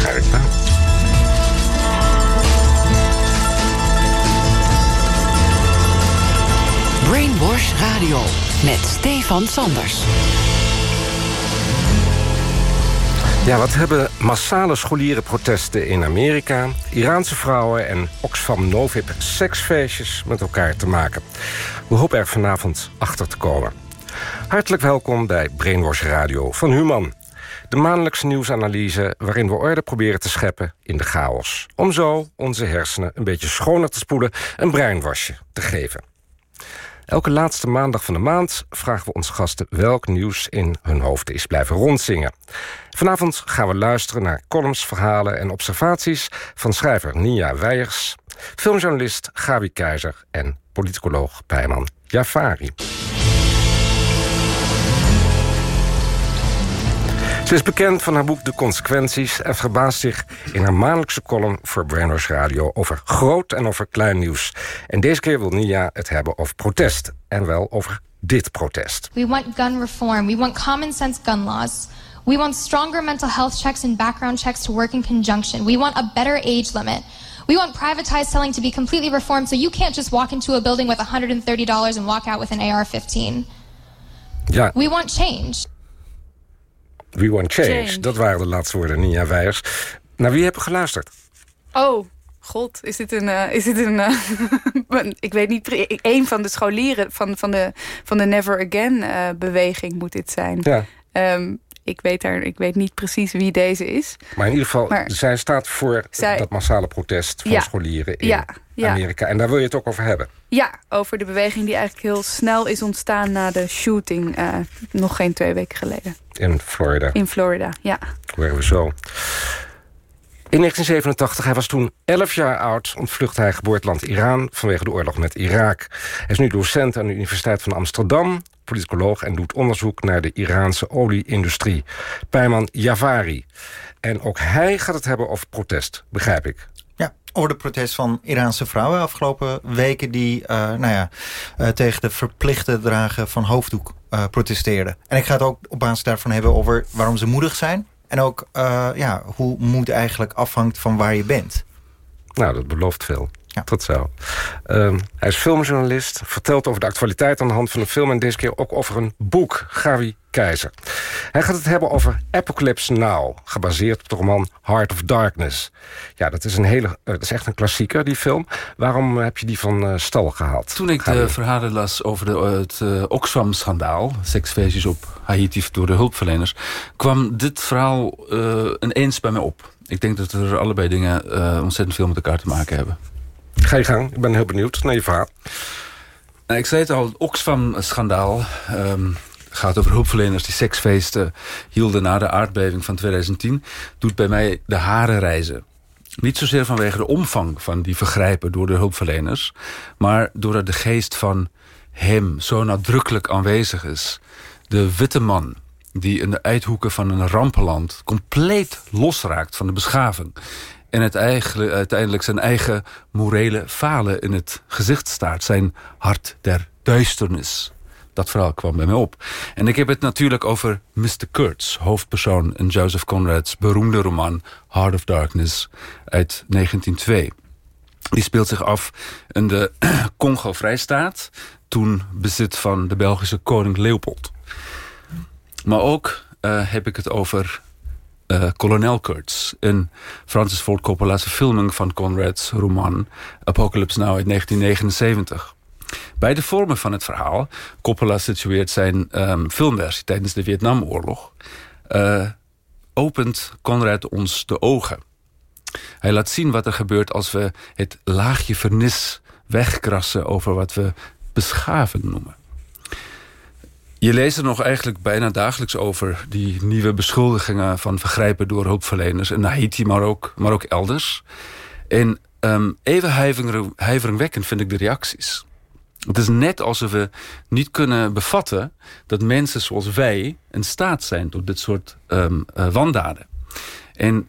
Brainwash Radio met Stefan Sanders. Ja, wat hebben massale scholierenprotesten in Amerika... Iraanse vrouwen en Oxfam Novib seksfeestjes met elkaar te maken? We hopen er vanavond achter te komen. Hartelijk welkom bij Brainwash Radio van Human. De maandelijkse nieuwsanalyse waarin we orde proberen te scheppen in de chaos. Om zo onze hersenen een beetje schoner te spoelen... een breinwasje te geven. Elke laatste maandag van de maand vragen we onze gasten welk nieuws in hun hoofd is blijven rondzingen. Vanavond gaan we luisteren naar columns, verhalen en observaties van schrijver Nia Weijers, filmjournalist Gabi Keizer en politicoloog Pijman Jafari. Ze is bekend van haar boek De Consequenties... en verbaast zich in haar maandelijkse column voor Brainwash Radio... over groot en over klein nieuws. En deze keer wil Nia het hebben over protest. En wel over dit protest. We want gun reform. We want common sense gun laws. We want stronger mental health checks and background checks to work in conjunction. We want a better age limit. We want privatized selling to be completely reformed... so you can't just walk into a building with $130 and walk out with an AR-15. Ja. We want change. We Want Change. Dat waren de laatste woorden, Nia Weijers. Naar wie heb je geluisterd? Oh, god, is dit een... Uh, is dit een uh, [laughs] ik weet niet, een van de scholieren van, van, de, van de Never Again-beweging uh, moet dit zijn. Ja. Um, ik weet, daar, ik weet niet precies wie deze is. Maar in ieder geval, maar, zij staat voor zij, dat massale protest van ja, scholieren in ja, ja. Amerika. En daar wil je het ook over hebben. Ja, over de beweging die eigenlijk heel snel is ontstaan... na de shooting, uh, nog geen twee weken geleden. In Florida. In Florida, ja. Horen we zo. In 1987, hij was toen 11 jaar oud, ontvluchtte hij geboorteland Iran vanwege de oorlog met Irak. Hij is nu docent aan de Universiteit van Amsterdam, politicoloog en doet onderzoek naar de Iraanse olieindustrie. Pijman Javari. En ook hij gaat het hebben over protest, begrijp ik. Ja, over de protest van Iraanse vrouwen afgelopen weken... die uh, nou ja, uh, tegen de verplichte dragen van hoofddoek uh, protesteerden. En ik ga het ook op basis daarvan hebben over waarom ze moedig zijn... en ook ja, hoe moed eigenlijk afhangt van waar je bent. Nou, dat belooft veel. Ja. Tot zo. Um, hij is filmjournalist, vertelt over de actualiteit aan de hand van een film... en deze keer ook over een boek, Gavi Keizer. Hij gaat het hebben over Apocalypse Now, gebaseerd op de roman Heart of Darkness. Ja, dat is, een hele, uh, dat is echt een klassieker, die film. Waarom heb je die van uh, stal gehaald? Toen ik de verhalen las over de, het uh, Oxfam-schandaal... seksfeestjes op Haiti door de hulpverleners... kwam dit verhaal ineens bij mij op. Ik denk dat er allebei dingen ontzettend veel met elkaar te maken hebben. Ga je gang, ik ben heel benieuwd naar je verhaal. Nou, ik zei het al, het Oxfam-schandaal... Um, gaat over hulpverleners die seksfeesten hielden na de aardbeving van 2010... doet bij mij de haren reizen. Niet zozeer vanwege de omvang van die vergrijpen door de hulpverleners... maar doordat de geest van hem zo nadrukkelijk aanwezig is. De witte man die in de uithoeken van een rampenland... compleet losraakt van de beschaving. En het eigenlijk, uiteindelijk zijn eigen morele falen in het gezicht staart. Zijn hart der duisternis. Dat verhaal kwam bij mij op. En ik heb het natuurlijk over Mr. Kurtz, hoofdpersoon in Joseph Conrad's beroemde roman Heart of Darkness uit 1902. Die speelt zich af in de [clears throat] Congo-Vrijstaat, toen bezit van de Belgische koning Leopold. Maar ook uh, heb ik het over uh, kolonel Kurtz. In Francis Ford Coppola's filming van Conrad's roman Apocalypse Now uit 1979. Beide vormen van het verhaal, Coppola situeert zijn um, filmversie tijdens de Vietnamoorlog, uh, opent Conrad ons de ogen. Hij laat zien wat er gebeurt als we het laagje vernis wegkrassen over wat we beschaving noemen. Je leest er nog eigenlijk bijna dagelijks over... die nieuwe beschuldigingen van vergrijpen door hulpverleners... in Haiti, maar ook, maar ook elders. En um, even huiveringwekkend vind ik de reacties. Het is net alsof we niet kunnen bevatten... dat mensen zoals wij in staat zijn tot dit soort um, wandaden. En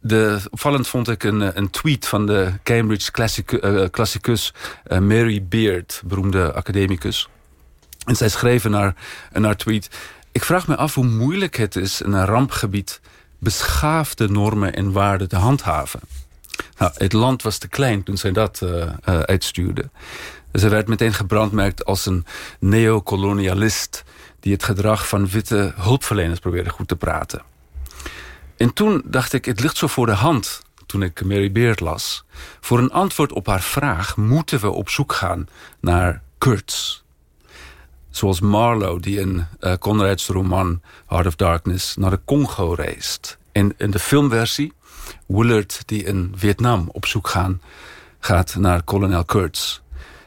de, opvallend vond ik een, tweet van de Cambridge uh, klassicus uh, Mary Beard... beroemde academicus... En zij schreven naar, naar tweet... Ik vraag me af hoe moeilijk het is in een rampgebied... beschaafde normen en waarden te handhaven. Nou, het land was te klein toen zij dat uh, uh, uitstuurde. Ze werd meteen gebrandmerkt als een neocolonialist... die het gedrag van witte hulpverleners probeerde goed te praten. En toen dacht ik, het ligt zo voor de hand toen ik Mary Beard las. Voor een antwoord op haar vraag moeten we op zoek gaan naar Kurtz Zoals Marlowe, die in uh, Conrad's roman Heart of Darkness naar de Congo reist. En in de filmversie Willard, die in Vietnam op zoek gaan, gaat naar kolonel Kurtz.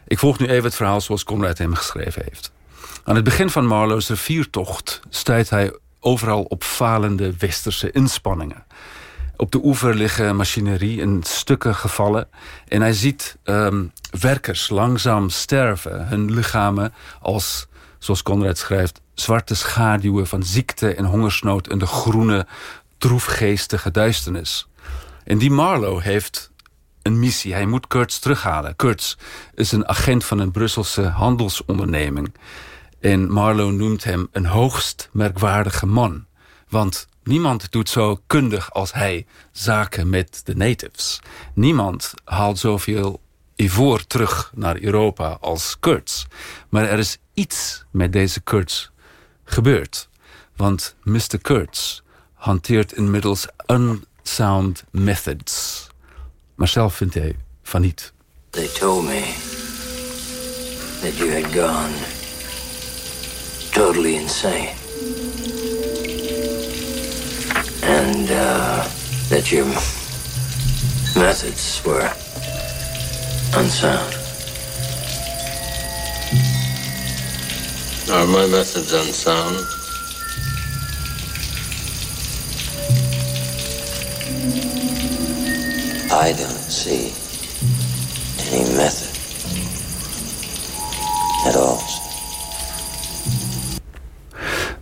Ik volg nu even het verhaal zoals Conrad hem geschreven heeft. Aan het begin van Marlowe's riviertocht stuit hij overal op falende westerse inspanningen. Op de oever liggen machinerie in stukken gevallen. En hij ziet um, werkers langzaam sterven. Hun lichamen als zoals Conrad schrijft... zwarte schaduwen van ziekte en hongersnood... in de groene, droefgeestige duisternis. En die Marlowe heeft een missie. Hij moet Kurtz terughalen. Kurtz is een agent van een Brusselse handelsonderneming. En Marlowe noemt hem een hoogst merkwaardige man. Want niemand doet zo kundig als hij zaken met de natives. Niemand haalt zoveel ivoor terug naar Europa als Kurtz. Maar er is iets met deze Kurtz gebeurd. Want Mr. Kurtz hanteert inmiddels unsound methods. Maar zelf vindt hij van niet. They told me that you had gone totally insane. And uh, that your methods were unsound. Are my methods unsound? I don't see any method at all.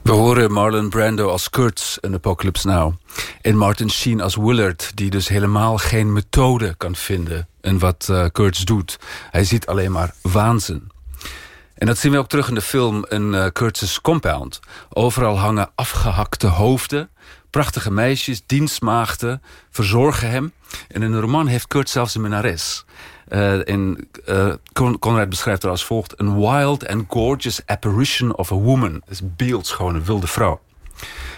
We horen Marlon Brando als Kurtz in Apocalypse Now. En Martin Sheen als Willard, die dus helemaal geen methode kan vinden in wat uh, Kurtz doet. Hij ziet alleen maar waanzin. En dat zien we ook terug in de film in uh, Kurtz's Compound. Overal hangen afgehakte hoofden. Prachtige meisjes, dienstmaagden, verzorgen hem. En in de roman heeft Kurt zelfs een minares. Uh, en uh, Conrad beschrijft haar als volgt... een wild and gorgeous apparition of a woman. Dat is beeldschoon, een wilde vrouw.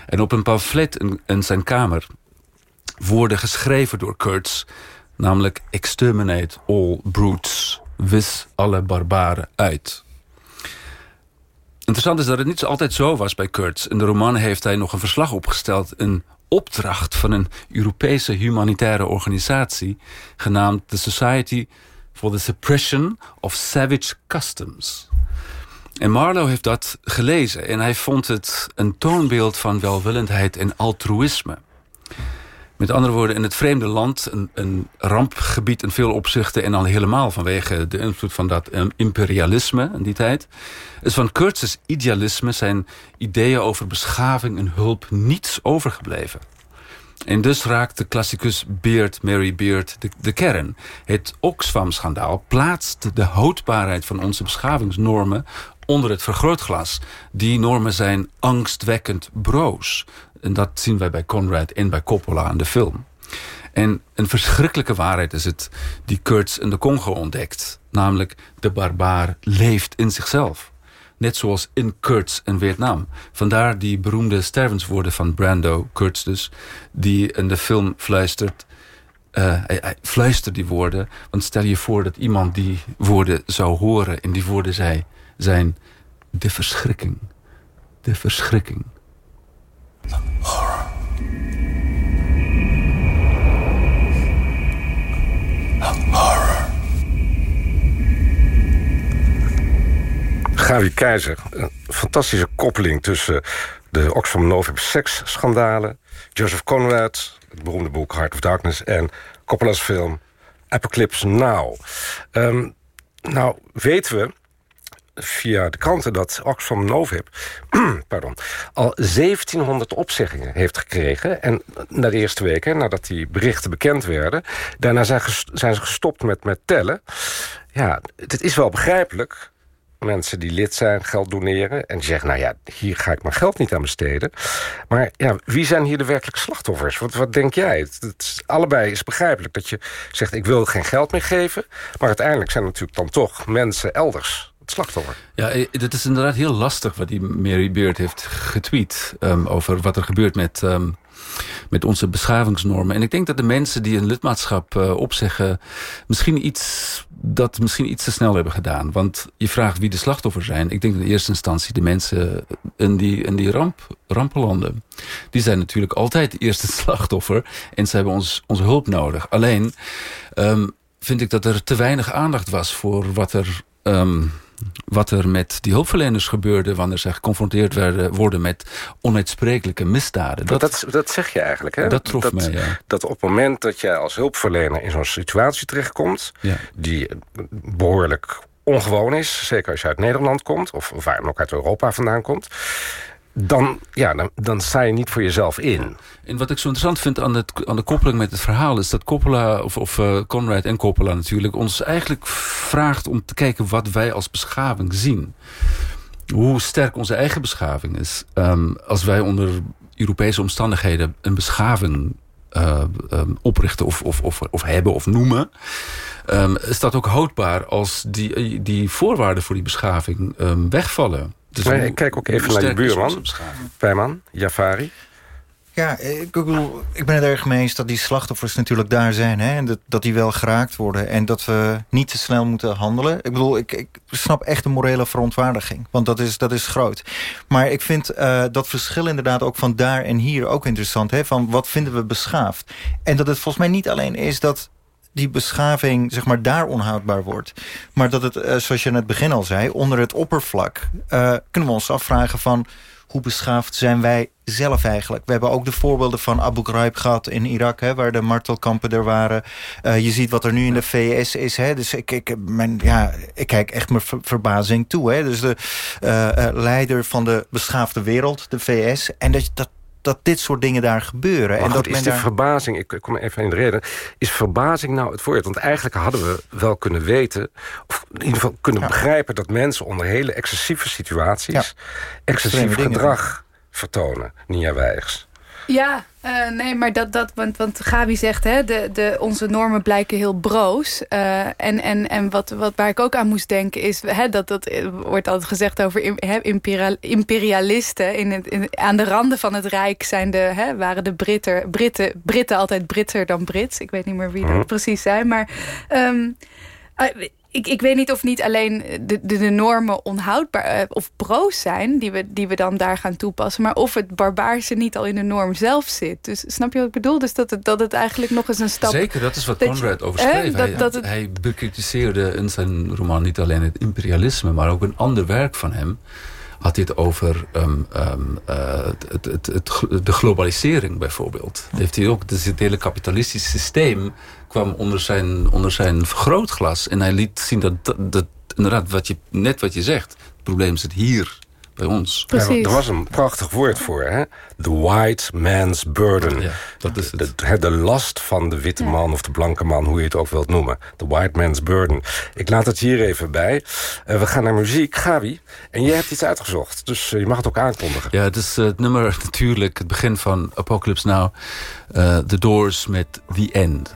En op een pamflet in, zijn kamer... woorden geschreven door Kurtz... namelijk exterminate all brutes. Wis alle barbaren uit. Interessant is dat het niet altijd zo was bij Kurtz. In de roman heeft hij nog een verslag opgesteld... een opdracht van een Europese humanitaire organisatie... genaamd The Society for the Suppression of Savage Customs. En Marlowe heeft dat gelezen en hij vond het een toonbeeld van welwillendheid en altruïsme. Met andere woorden, in het vreemde land, een, een rampgebied in veel opzichten... en dan helemaal vanwege de invloed van dat imperialisme in die tijd... is van Kurtz's idealisme zijn ideeën over beschaving en hulp niets overgebleven. En dus raakt de klassicus Beard, Mary Beard, de, de kern. Het Oxfam-schandaal plaatst de houdbaarheid van onze beschavingsnormen onder het vergrootglas. Die normen zijn angstwekkend broos. En dat zien wij bij Conrad en bij Coppola in de film. En een verschrikkelijke waarheid is het die Kurtz in de Congo ontdekt. Namelijk, de barbaar leeft in zichzelf. Net zoals in Kurtz in Vietnam. Vandaar die beroemde stervenswoorden van Brando, Kurtz dus... die in de film fluistert... Uh, hij, hij fluistert die woorden. Want stel je voor dat iemand die woorden zou horen... en die woorden zei, zijn de verschrikking. De verschrikking. The horror. Gavi Keizer, een fantastische koppeling tussen de Oxfam Novib seksschandalen, Joseph Conrad, het beroemde boek Heart of Darkness en Coppola's film Apocalypse Now. Um, nou, weten we via de kranten dat Oxfam Novib [clears throat] pardon, al 1700 opzeggingen heeft gekregen. En na de eerste weken, nadat die berichten bekend werden... daarna zijn, ze gestopt met, met tellen. Ja, het is wel begrijpelijk mensen die lid zijn geld doneren... en die zeggen, nou ja, hier ga ik mijn geld niet aan besteden. Maar ja, wie zijn hier de werkelijke slachtoffers? Wat, wat denk jij? Het, het, allebei is begrijpelijk dat je zegt, ik wil geen geld meer geven... maar uiteindelijk zijn natuurlijk dan toch mensen elders slachtoffer. Ja, het is inderdaad heel lastig wat die Mary Beard heeft getweet... Um, over wat er gebeurt met... Um, met onze beschavingsnormen. En ik denk dat de mensen die een lidmaatschap uh, opzeggen... misschien iets, dat misschien iets te snel hebben gedaan. Want je vraagt wie de slachtoffers zijn. Ik denk in eerste instantie de mensen in die, in die ramp, rampenlanden. Die zijn natuurlijk altijd de eerste [laughs] slachtoffer. En ze hebben ons, onze hulp nodig. Alleen um, vind ik dat er te weinig aandacht was voor wat er... wat er met die hulpverleners gebeurde... wanneer ze geconfronteerd werden, worden met onuitsprekelijke misdaden. Dat, dat, dat zeg je eigenlijk, hè? Dat trof dat, mij, ja. Dat op het moment dat jij als hulpverlener in zo'n situatie terechtkomt... Ja. die behoorlijk ongewoon is, zeker als je uit Nederland komt... of waar dan ook uit Europa vandaan komt dan, ja, dan, dan sta je niet voor jezelf in. En wat ik zo interessant vind aan, het, aan de koppeling met het verhaal... is dat Coppola, of, of uh, Conrad en Coppola natuurlijk... ons eigenlijk vraagt om te kijken wat wij als beschaving zien. Hoe sterk onze eigen beschaving is. Um, als wij onder Europese omstandigheden een beschaving uh, um, oprichten of, of, of, of hebben of noemen... Um, is dat ook houdbaar als die, die voorwaarden voor die beschaving wegvallen... Dus maar ik kijk ook even naar je buurman, Pijman, Jafari. Ja, ik, bedoel, ik ben het erg mee eens dat die slachtoffers natuurlijk daar zijn. Hè, en dat, dat die wel geraakt worden. En dat we niet te snel moeten handelen. Ik bedoel, ik, ik snap echt de morele verontwaardiging. Want dat is, dat is groot. Maar ik vind uh, dat verschil inderdaad ook van daar en hier ook interessant. Hè, van wat vinden we beschaafd? En dat het volgens mij niet alleen is dat die beschaving zeg maar, daar onhoudbaar wordt. Maar dat het, uh, zoals je in het begin al zei, onder het oppervlak... Uh, kunnen we ons afvragen van hoe beschaafd zijn wij zelf eigenlijk? We hebben ook de voorbeelden van Abu Ghraib gehad in Irak... Hè, waar de martelkampen er waren. Uh, je ziet wat er nu in de VS is. Hè, dus ik, ik, mijn, ja, ik kijk echt met verbazing toe. Hè. Dus de leider van de beschaafde wereld, de VS... en dat, dat dat dit soort dingen daar gebeuren. Maar en goed, dat is de verbazing, ik kom even in de reden... is verbazing nou het woord? Want eigenlijk hadden we wel kunnen weten... of in ieder geval kunnen ja. begrijpen... dat mensen onder hele excessieve situaties... Ja. excessief gedrag vertonen, Nia Wijgs. Ja, uh, nee, maar dat, dat want, want Gabi zegt, hè, de, de, onze normen blijken heel broos. Uh, en en, en wat, wat, waar ik ook aan moest denken is, hè, dat, dat wordt altijd gezegd over hè, imperial, imperialisten. In het, in, aan de randen van het Rijk zijn de, hè, waren de Britten, Britten, Britten altijd Britter dan Brits. Ik weet niet meer wie dat precies zijn, maar... Um, uh, ik, ik weet niet of niet alleen de, de, de normen onhoudbaar uh, of broos zijn... Die we, die we dan daar gaan toepassen... maar of het barbaarse niet al in de norm zelf zit. Dus snap je wat ik bedoel? Dus dat het, dat het eigenlijk nog eens een stap... Zeker, dat is wat Conrad over schreef. Eh, dat, hij, dat het... hij bekritiseerde in zijn roman niet alleen het imperialisme... maar ook een ander werk van hem had hij het over um, um, uh, het, het, het, de globalisering bijvoorbeeld. Heeft hij ook, dus het hele kapitalistische systeem kwam onder zijn, onder zijn vergrootglas. En hij liet zien dat, dat, dat inderdaad, wat je, net wat je zegt, het probleem zit hier bij ons. Precies. er was een prachtig woord voor, hè? The white man's burden. Ja, dat is het. De, de, last van de witte man of de blanke man, hoe je het ook wilt noemen. The white man's burden. Ik laat het hier even bij. Uh, we gaan naar muziek. Gabi, en jij hebt iets uitgezocht, dus uh, je mag het ook aankondigen. Ja, het is uh, het nummer [laughs] natuurlijk, het begin van Apocalypse Now. The Doors met The End.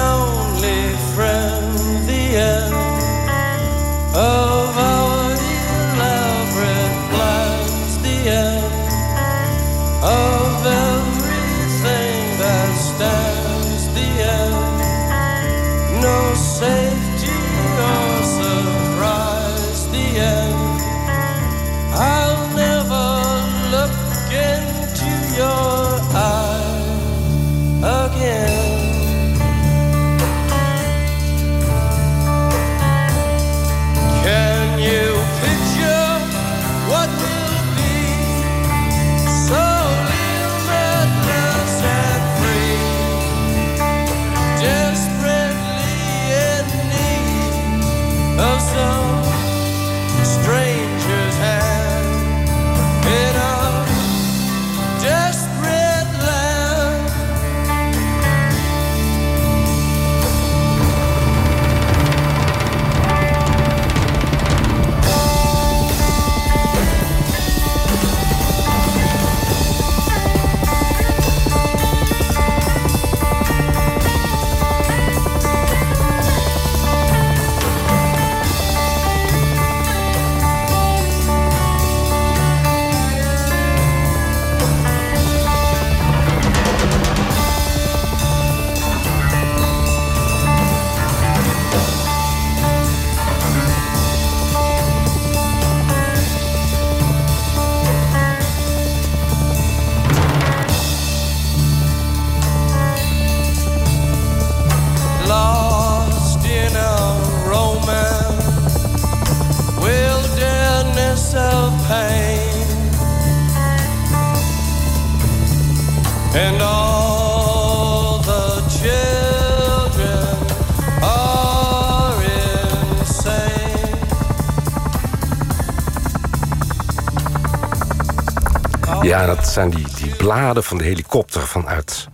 zijn die, die bladen van de helikopter vanuit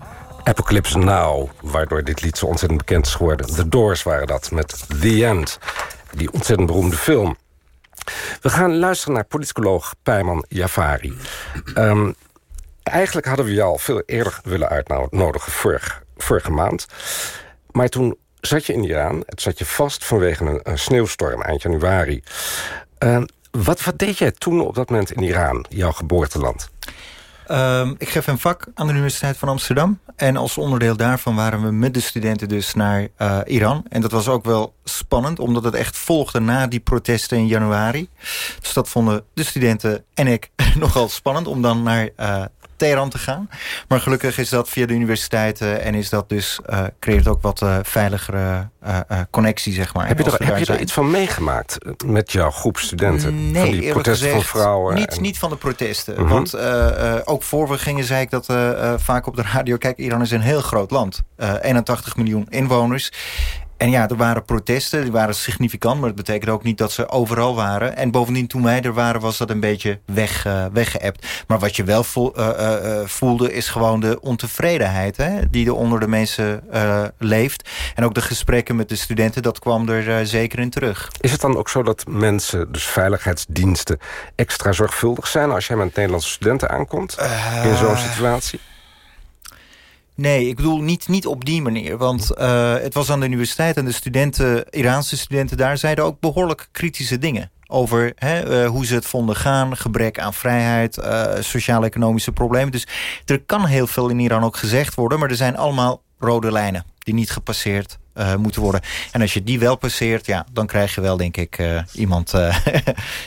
Apocalypse Now... waardoor dit lied zo ontzettend bekend is geworden. The Doors waren dat, met The End. Die ontzettend beroemde film. We gaan luisteren naar politicoloog Pijman Jafari. Um, eigenlijk hadden we je al veel eerder willen uitnodigen, vorig, vorige maand. Maar toen zat je in Iran. Het zat je vast vanwege een, sneeuwstorm eind januari. Uh, wat, wat deed jij toen op dat moment in Iran, jouw geboorteland? Um, ik geef een vak aan de Universiteit van Amsterdam. En als onderdeel daarvan waren we met de studenten dus naar uh, Iran. En dat was ook wel spannend, omdat het echt volgde na die protesten in januari. Dus dat vonden de studenten en ik [laughs] nogal spannend om dan naar uh, Teheran te gaan. Maar gelukkig is dat via de universiteiten en is dat dus uh, creëert ook wat uh, veiligere uh, connectie, zeg maar. Heb je, er, heb je er iets van meegemaakt met jouw groep studenten? Nee, van die protesten van vrouwen? Niet, en... niet van de protesten. Mm -hmm. Want ook voor we gingen zei ik dat vaak op de radio... Kijk, Iran is een heel groot land. 81 miljoen inwoners. En ja, er waren protesten, die waren significant... maar dat betekent ook niet dat ze overal waren. En bovendien, toen wij er waren, was dat een beetje weg, uh, weggeëpt. Maar wat je wel uh, uh, voelde, is gewoon de ontevredenheid... Hè, die er onder de mensen leeft. En ook de gesprekken met de studenten, dat kwam er zeker in terug. Is het dan ook zo dat mensen, dus veiligheidsdiensten... extra zorgvuldig zijn als jij met Nederlandse studenten aankomt? in zo'n situatie? Nee, ik bedoel niet, niet op die manier. Want uh, het was aan de universiteit en de studenten, Iraanse studenten daar... zeiden ook behoorlijk kritische dingen over hè, uh, hoe ze het vonden gaan. Gebrek aan vrijheid, uh, sociaal-economische problemen. Dus er kan heel veel in Iran ook gezegd worden... maar er zijn allemaal rode lijnen die niet gepasseerd uh, moeten worden. En als je die wel passeert, ja, dan krijg je wel, denk ik, uh, iemand uh,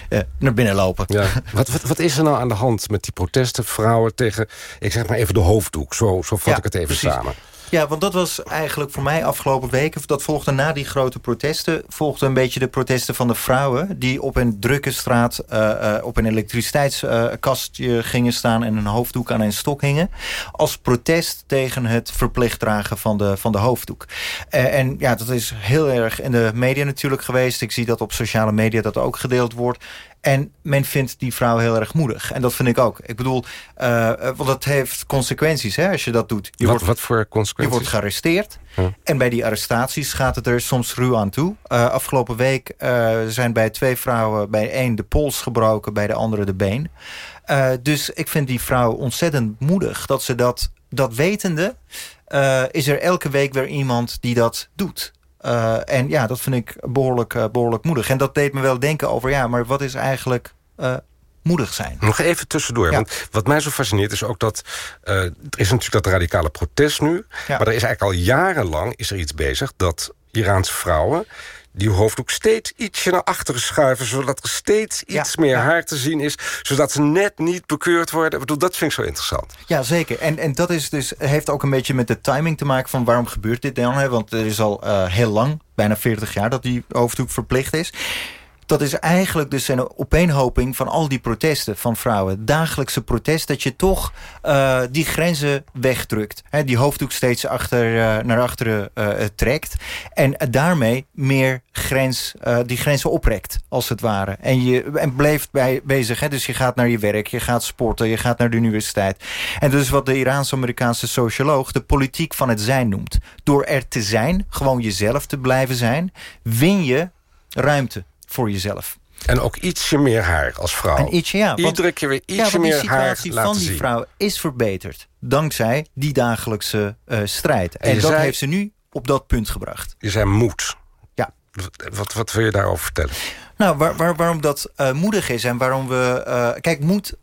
[laughs] naar binnen lopen. Ja. [laughs] Wat, wat, wat, is er nou aan de hand met die protesten, vrouwen tegen, ik zeg maar even de hoofddoek. Zo, zo vat ja, ik het even precies. samen. Ja, want dat was eigenlijk voor mij afgelopen weken... dat volgde na die grote protesten... volgde een beetje de protesten van de vrouwen... die op een drukke straat uh, uh, op een elektriciteitskastje gingen staan... en een hoofddoek aan een stok hingen. Als protest tegen het verplicht dragen van de, van de hoofddoek. Uh, en ja, dat is heel erg in de media natuurlijk geweest. Ik zie dat op sociale media dat ook gedeeld wordt. En men vindt die vrouw heel erg moedig. En dat vind ik ook. Ik bedoel, uh, want dat heeft consequenties hè, als je dat doet. Je wat, wordt, wat voor consequenties? Je wordt gearresteerd. Huh? En bij die arrestaties gaat het er soms ruw aan toe. Uh, afgelopen week uh, zijn bij twee vrouwen... bij één de pols gebroken, bij de andere de been. dus ik vind die vrouw ontzettend moedig. Dat ze dat, dat wetende... is er elke week weer iemand die dat doet. Uh, en ja, dat vind ik behoorlijk, uh, behoorlijk moedig. En dat deed me wel denken over, ja, maar wat is eigenlijk uh, moedig zijn? Nog even tussendoor, ja. want wat mij zo fascineert is ook dat... er is natuurlijk dat radicale protest nu... Ja. maar er is eigenlijk al jarenlang is er iets bezig... dat Iraanse vrouwen die hoofddoek steeds ietsje naar achteren schuiven... zodat er steeds iets ja, meer ja. haar te zien is... zodat ze net niet bekeurd worden. Ik bedoel, dat vind ik zo interessant. Ja, zeker. En, en dat is dus, heeft ook een beetje met de timing te maken... van waarom gebeurt dit dan? Hè? Want er is al uh, heel lang, bijna 40 jaar... dat die hoofddoek verplicht is dat is eigenlijk dus een opeenhoping van al die protesten van vrouwen. Dagelijkse protest, dat je toch uh, die grenzen wegdrukt. Die hoofddoek steeds achter, uh, naar achteren uh, trekt. En daarmee meer grens, die grenzen oprekt, als het ware. En je en blijft bij, bezig. Dus je gaat naar je werk, je gaat sporten, je gaat naar de universiteit. En dat is wat de Iraans-Amerikaanse socioloog de politiek van het zijn noemt. Door er te zijn, gewoon jezelf te blijven zijn, win je ruimte voor jezelf. En ook ietsje meer haar als vrouw. En ietsje, ja. Iedere keer weer ietsje ja, meer haar laten zien. De situatie van die vrouw is verbeterd. Dankzij die dagelijkse uh, strijd. En, en dat zei, heeft ze nu op dat punt gebracht. Je zei moed. Ja. Wat, wat wil je daarover vertellen? Nou, waar, waar, waarom dat uh, moedig is en waarom we... Uh, kijk, moed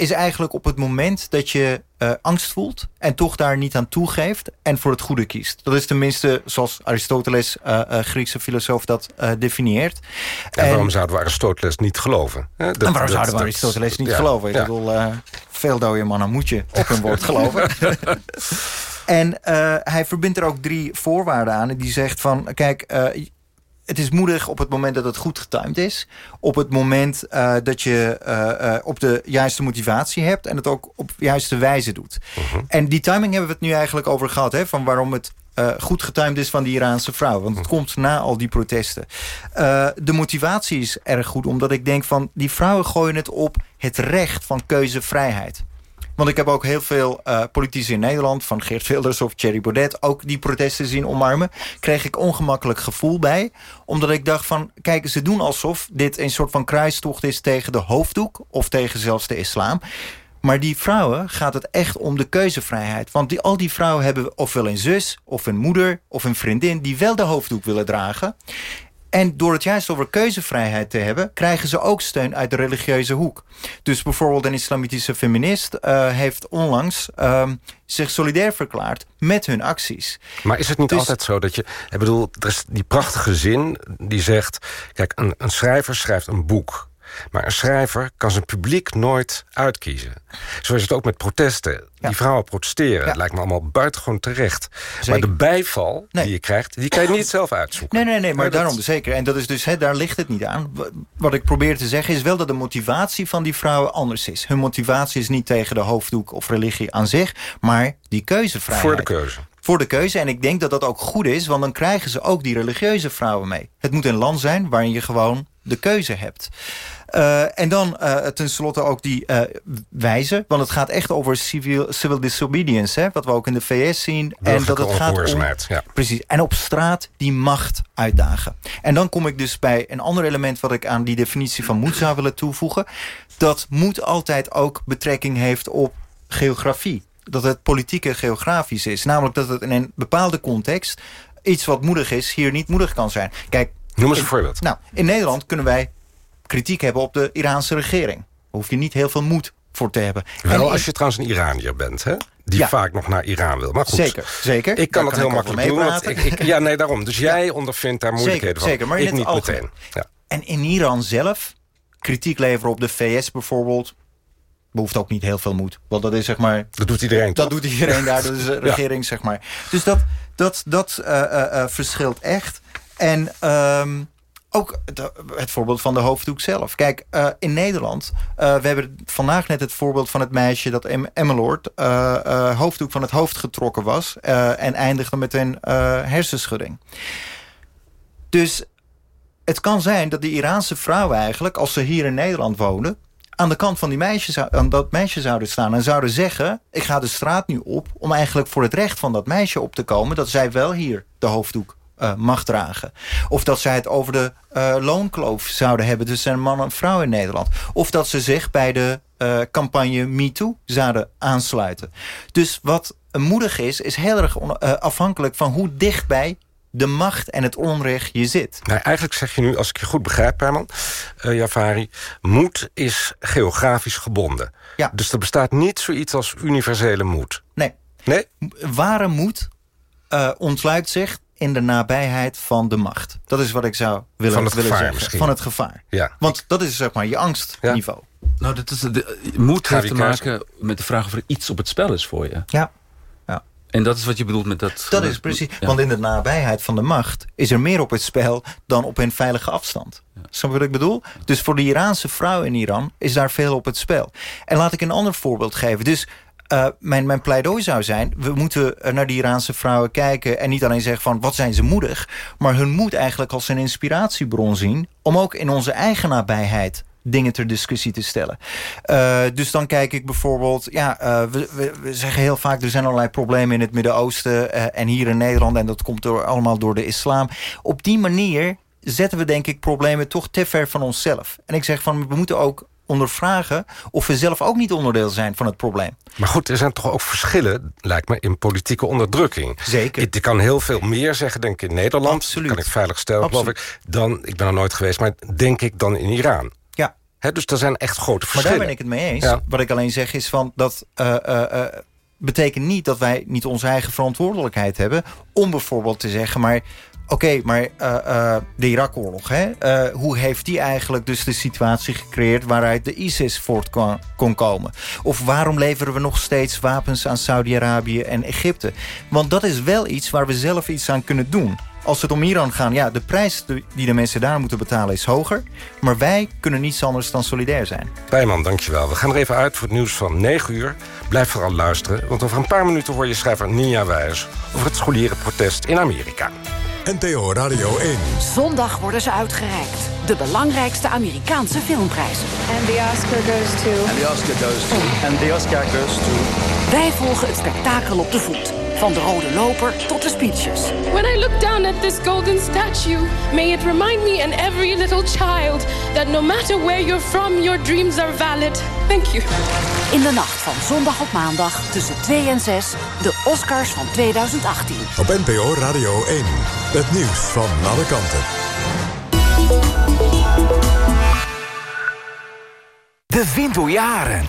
is eigenlijk op het moment dat je uh, angst voelt... en toch daar niet aan toegeeft en voor het goede kiest. Dat is tenminste zoals Aristoteles, uh, uh, Griekse filosoof, dat definieert. En, en waarom zouden we Aristoteles niet geloven? Dat, en waarom dat, zouden we Aristoteles dat, niet ja, geloven? Ik ja. bedoel, veel dode mannen moet je op hun woord geloven. [laughs] en hij verbindt er ook drie voorwaarden aan. Die zegt van, kijk het is moedig op het moment dat het goed getimed is. Op het moment uh, dat je uh, uh, op de juiste motivatie hebt... en het ook op de juiste wijze doet. -huh. En die timing hebben we het nu eigenlijk over gehad... Hè, van waarom het goed getimed is van die Iraanse vrouw. Want het -huh. komt na al die protesten. de motivatie is erg goed, omdat ik denk van... die vrouwen gooien het op het recht van keuzevrijheid. Want ik heb ook heel veel uh, politici in Nederland... van Geert Wilders of Thierry Baudet... ook die protesten zien omarmen. Kreeg ik ongemakkelijk gevoel bij. Omdat ik dacht van... kijk, ze doen alsof dit een soort van kruistocht is... tegen de hoofddoek of tegen zelfs de islam. Maar die vrouwen gaat het echt om de keuzevrijheid. Want die, al die vrouwen hebben ofwel een zus, of een moeder, of een vriendin... die wel de hoofddoek willen dragen. En door het juist over keuzevrijheid te hebben... krijgen ze ook steun uit de religieuze hoek. Dus bijvoorbeeld een islamitische feminist... Uh, heeft onlangs uh, zich solidair verklaard met hun acties. Maar is het niet dus, altijd zo dat je... Ik bedoel, er is die prachtige zin die zegt... Kijk, een, een schrijver schrijft een boek... Maar een schrijver kan zijn publiek nooit uitkiezen. Zo is het ook met protesten. Ja. Die vrouwen protesteren. Ja. Het lijkt me allemaal buitengewoon terecht. Zeker. Maar de bijval nee. die je krijgt, die kan je niet zelf uitzoeken. Nee, nee, nee, maar, maar daarom dat... zeker. En dat is dus, he, daar ligt het niet aan. Wat ik probeer te zeggen is wel dat de motivatie van die vrouwen anders is. Hun motivatie is niet tegen de hoofddoek of religie aan zich, maar die keuzevrijheid. Voor de keuze voor de keuze. En ik denk dat dat ook goed is, want dan krijgen ze ook die religieuze vrouwen mee. Het moet een land zijn waarin je gewoon de keuze hebt. Uh, en dan uh, tenslotte ook die uh, wijze. Want het gaat echt over civil, civil disobedience. Hè, wat we ook in de VS zien. En dat het gaat om, ja. Precies. En op straat die macht uitdagen. En dan kom ik dus bij een ander element... wat ik aan die definitie van moed zou willen toevoegen. Dat moed altijd ook betrekking heeft op geografie dat het politieke geografisch is. Namelijk dat het in een bepaalde context... iets wat moedig is, hier niet moedig kan zijn. Kijk, Noem eens een voorbeeld. Nou, in Nederland kunnen wij kritiek hebben op de Iraanse regering. Daar hoef je niet heel veel moed voor te hebben. Wel en als je trouwens een Iranier bent, hè? Die vaak nog naar Iran wil. Maar goed, zeker, zeker. Ik kan het heel makkelijk doen. Want ik, ik, ja, nee, daarom. Dus [laughs] jij ondervindt daar moeilijkheden zeker, van. Zeker, maar ik niet meteen. Ja. En in Iran zelf, kritiek leveren op de VS bijvoorbeeld behoeft ook niet heel veel moed. Want dat is zeg maar... Dat doet iedereen, Dat doet iedereen daar, [laughs] dat de regering, zeg maar. Dus dat, dat, dat uh, uh, verschilt echt. En um, ook het voorbeeld van de hoofddoek zelf. Kijk, uh, in Nederland, uh, we hebben vandaag net het voorbeeld van het meisje... dat em Emmeloord uh, hoofddoek van het hoofd getrokken was... en eindigde met een hersenschudding. Dus het kan zijn dat die Iraanse vrouwen eigenlijk... als ze hier in Nederland wonen aan de kant van die meisje, aan dat meisje zouden staan... en zouden zeggen, ik ga de straat nu op... om eigenlijk voor het recht van dat meisje op te komen... dat zij wel hier de hoofddoek uh, mag dragen. Of dat zij het over de uh, loonkloof zouden hebben tussen een man en vrouw in Nederland. Of dat ze zich bij de uh, campagne MeToo zouden aansluiten. Dus wat moedig is, is heel erg afhankelijk van hoe dichtbij de macht en het onrecht je zit. Nou, eigenlijk zeg je nu, als ik je goed begrijp, Herman, uh, Javari... moed is geografisch gebonden. Ja. Dus er bestaat niet zoiets als universele moed. Nee. Nee? Ware moed uh, ontsluit zich in de nabijheid van de macht. Dat is wat ik zou willen, van het willen gevaar zeggen. Misschien. Van het gevaar. Ja. Want dat is zeg maar je angstniveau. Ja. Nou, dat is de, moed heeft te maken met de vraag of er iets op het spel is voor je. Ja. ja. En dat is wat je bedoelt met dat... Dat is precies. Ja. Want in de nabijheid van de macht is er meer op het spel dan op een veilige afstand. Ja. Snap je wat ik bedoel? Dus voor de Iraanse vrouw in Iran is daar veel op het spel. En laat ik een ander voorbeeld geven. Dus uh, mijn, mijn pleidooi zou zijn... we moeten naar die Iraanse vrouwen kijken... en niet alleen zeggen van wat zijn ze moedig... maar hun moed eigenlijk als een inspiratiebron zien... om ook in onze eigen nabijheid dingen ter discussie te stellen. Uh, dus dan kijk ik bijvoorbeeld... ja, uh, we, zeggen heel vaak... er zijn allerlei problemen in het Midden-Oosten... En hier in Nederland... en dat komt door, allemaal door de islam. Op die manier zetten we denk ik problemen toch te ver van onszelf. En ik zeg van, we moeten ook ondervragen of we zelf ook niet onderdeel zijn van het probleem. Maar goed, er zijn toch ook verschillen, lijkt me, in politieke onderdrukking. Zeker. Ik, ik kan heel veel meer zeggen, denk ik, in Nederland. Absoluut. Kan ik veilig stellen, geloof ik. Dan, ik ben er nooit geweest, maar denk ik dan in Iran. Ja. He, dus er zijn echt grote verschillen. Maar daar ben ik het mee eens. Ja. Wat ik alleen zeg is van dat... Uh, uh, uh, betekent niet dat wij niet onze eigen verantwoordelijkheid hebben... om bijvoorbeeld te zeggen, maar Oké, maar uh, uh, de Irak-oorlog, hè? Uh, hoe heeft die eigenlijk dus de situatie gecreëerd... waaruit de ISIS voort kon, komen? Of waarom leveren we nog steeds wapens aan Saudi-Arabië en Egypte? Want dat is wel iets waar we zelf iets aan kunnen doen. Als het om Iran gaat, ja, de prijs die de mensen daar moeten betalen is hoger. Maar wij kunnen niets anders dan solidair zijn. Bijman, dankjewel. We gaan er even uit voor het nieuws van 9 uur. Blijf vooral luisteren, want over een paar minuten hoor je schrijver Ninja Wijers... over het scholierenprotest in Amerika. NTO Radio 1. Zondag worden ze uitgereikt. De belangrijkste Amerikaanse filmprijzen. And the Oscar goes to... And the Oscar goes to... And the Oscar goes to... Wij volgen het spektakel op de voet. Van de rode loper tot de speeches. When I look down at this golden statue, may it remind me and every little child that no matter where you're from, your dreams are valid. Thank you. In de nacht van zondag op maandag tussen 2 en 6, de Oscars van 2018. Op NPO Radio 1, het nieuws van alle kanten. De wind door haren,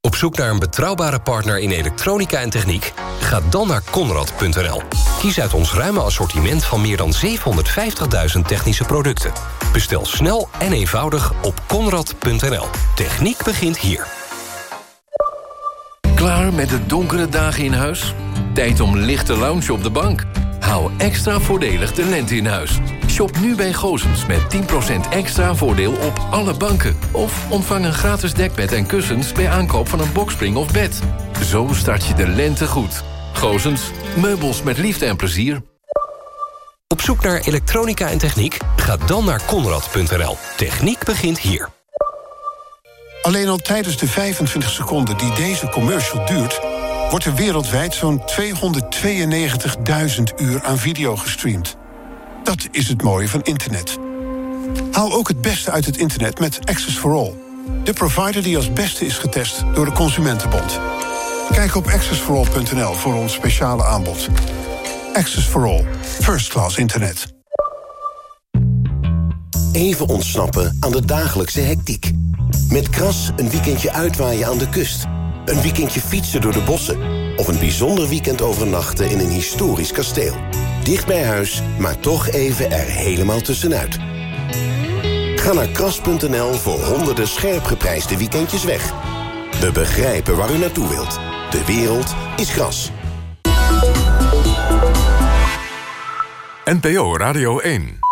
Op zoek naar een betrouwbare partner in elektronica en techniek? Ga dan naar Conrad.nl. Kies uit ons ruime assortiment van meer dan 750.000 technische producten. Bestel snel en eenvoudig op Conrad.nl. Techniek begint hier. Klaar met de donkere dagen in huis? Tijd om lichte lounge op de bank. Hou extra voordelig de lente in huis. Shop nu bij Gozens met 10% extra voordeel op alle banken. Of ontvang een gratis dekbed en kussens bij aankoop van een bokspring of bed. Zo start je de lente goed. Gozens, meubels met liefde en plezier. Op zoek naar elektronica en techniek? Ga dan naar Conrad.nl. Techniek begint hier. Alleen al tijdens de 25 seconden die deze commercial duurt... wordt er wereldwijd zo'n 292.000 uur aan video gestreamd. Dat is het mooie van internet. Haal ook het beste uit het internet met Access for All. De provider die als beste is getest door de Consumentenbond. Kijk op accessforall.nl voor ons speciale aanbod. Access for All. First class internet. Even ontsnappen aan de dagelijkse hectiek. Met Kras een weekendje uitwaaien aan de kust. Een weekendje fietsen door de bossen. Of een bijzonder weekend overnachten in een historisch kasteel. Dicht bij huis, maar toch even er helemaal tussenuit. Ga naar kras.nl voor honderden scherp geprijsde weekendjes weg. We begrijpen waar u naartoe wilt. De wereld is gras. NPO Radio 1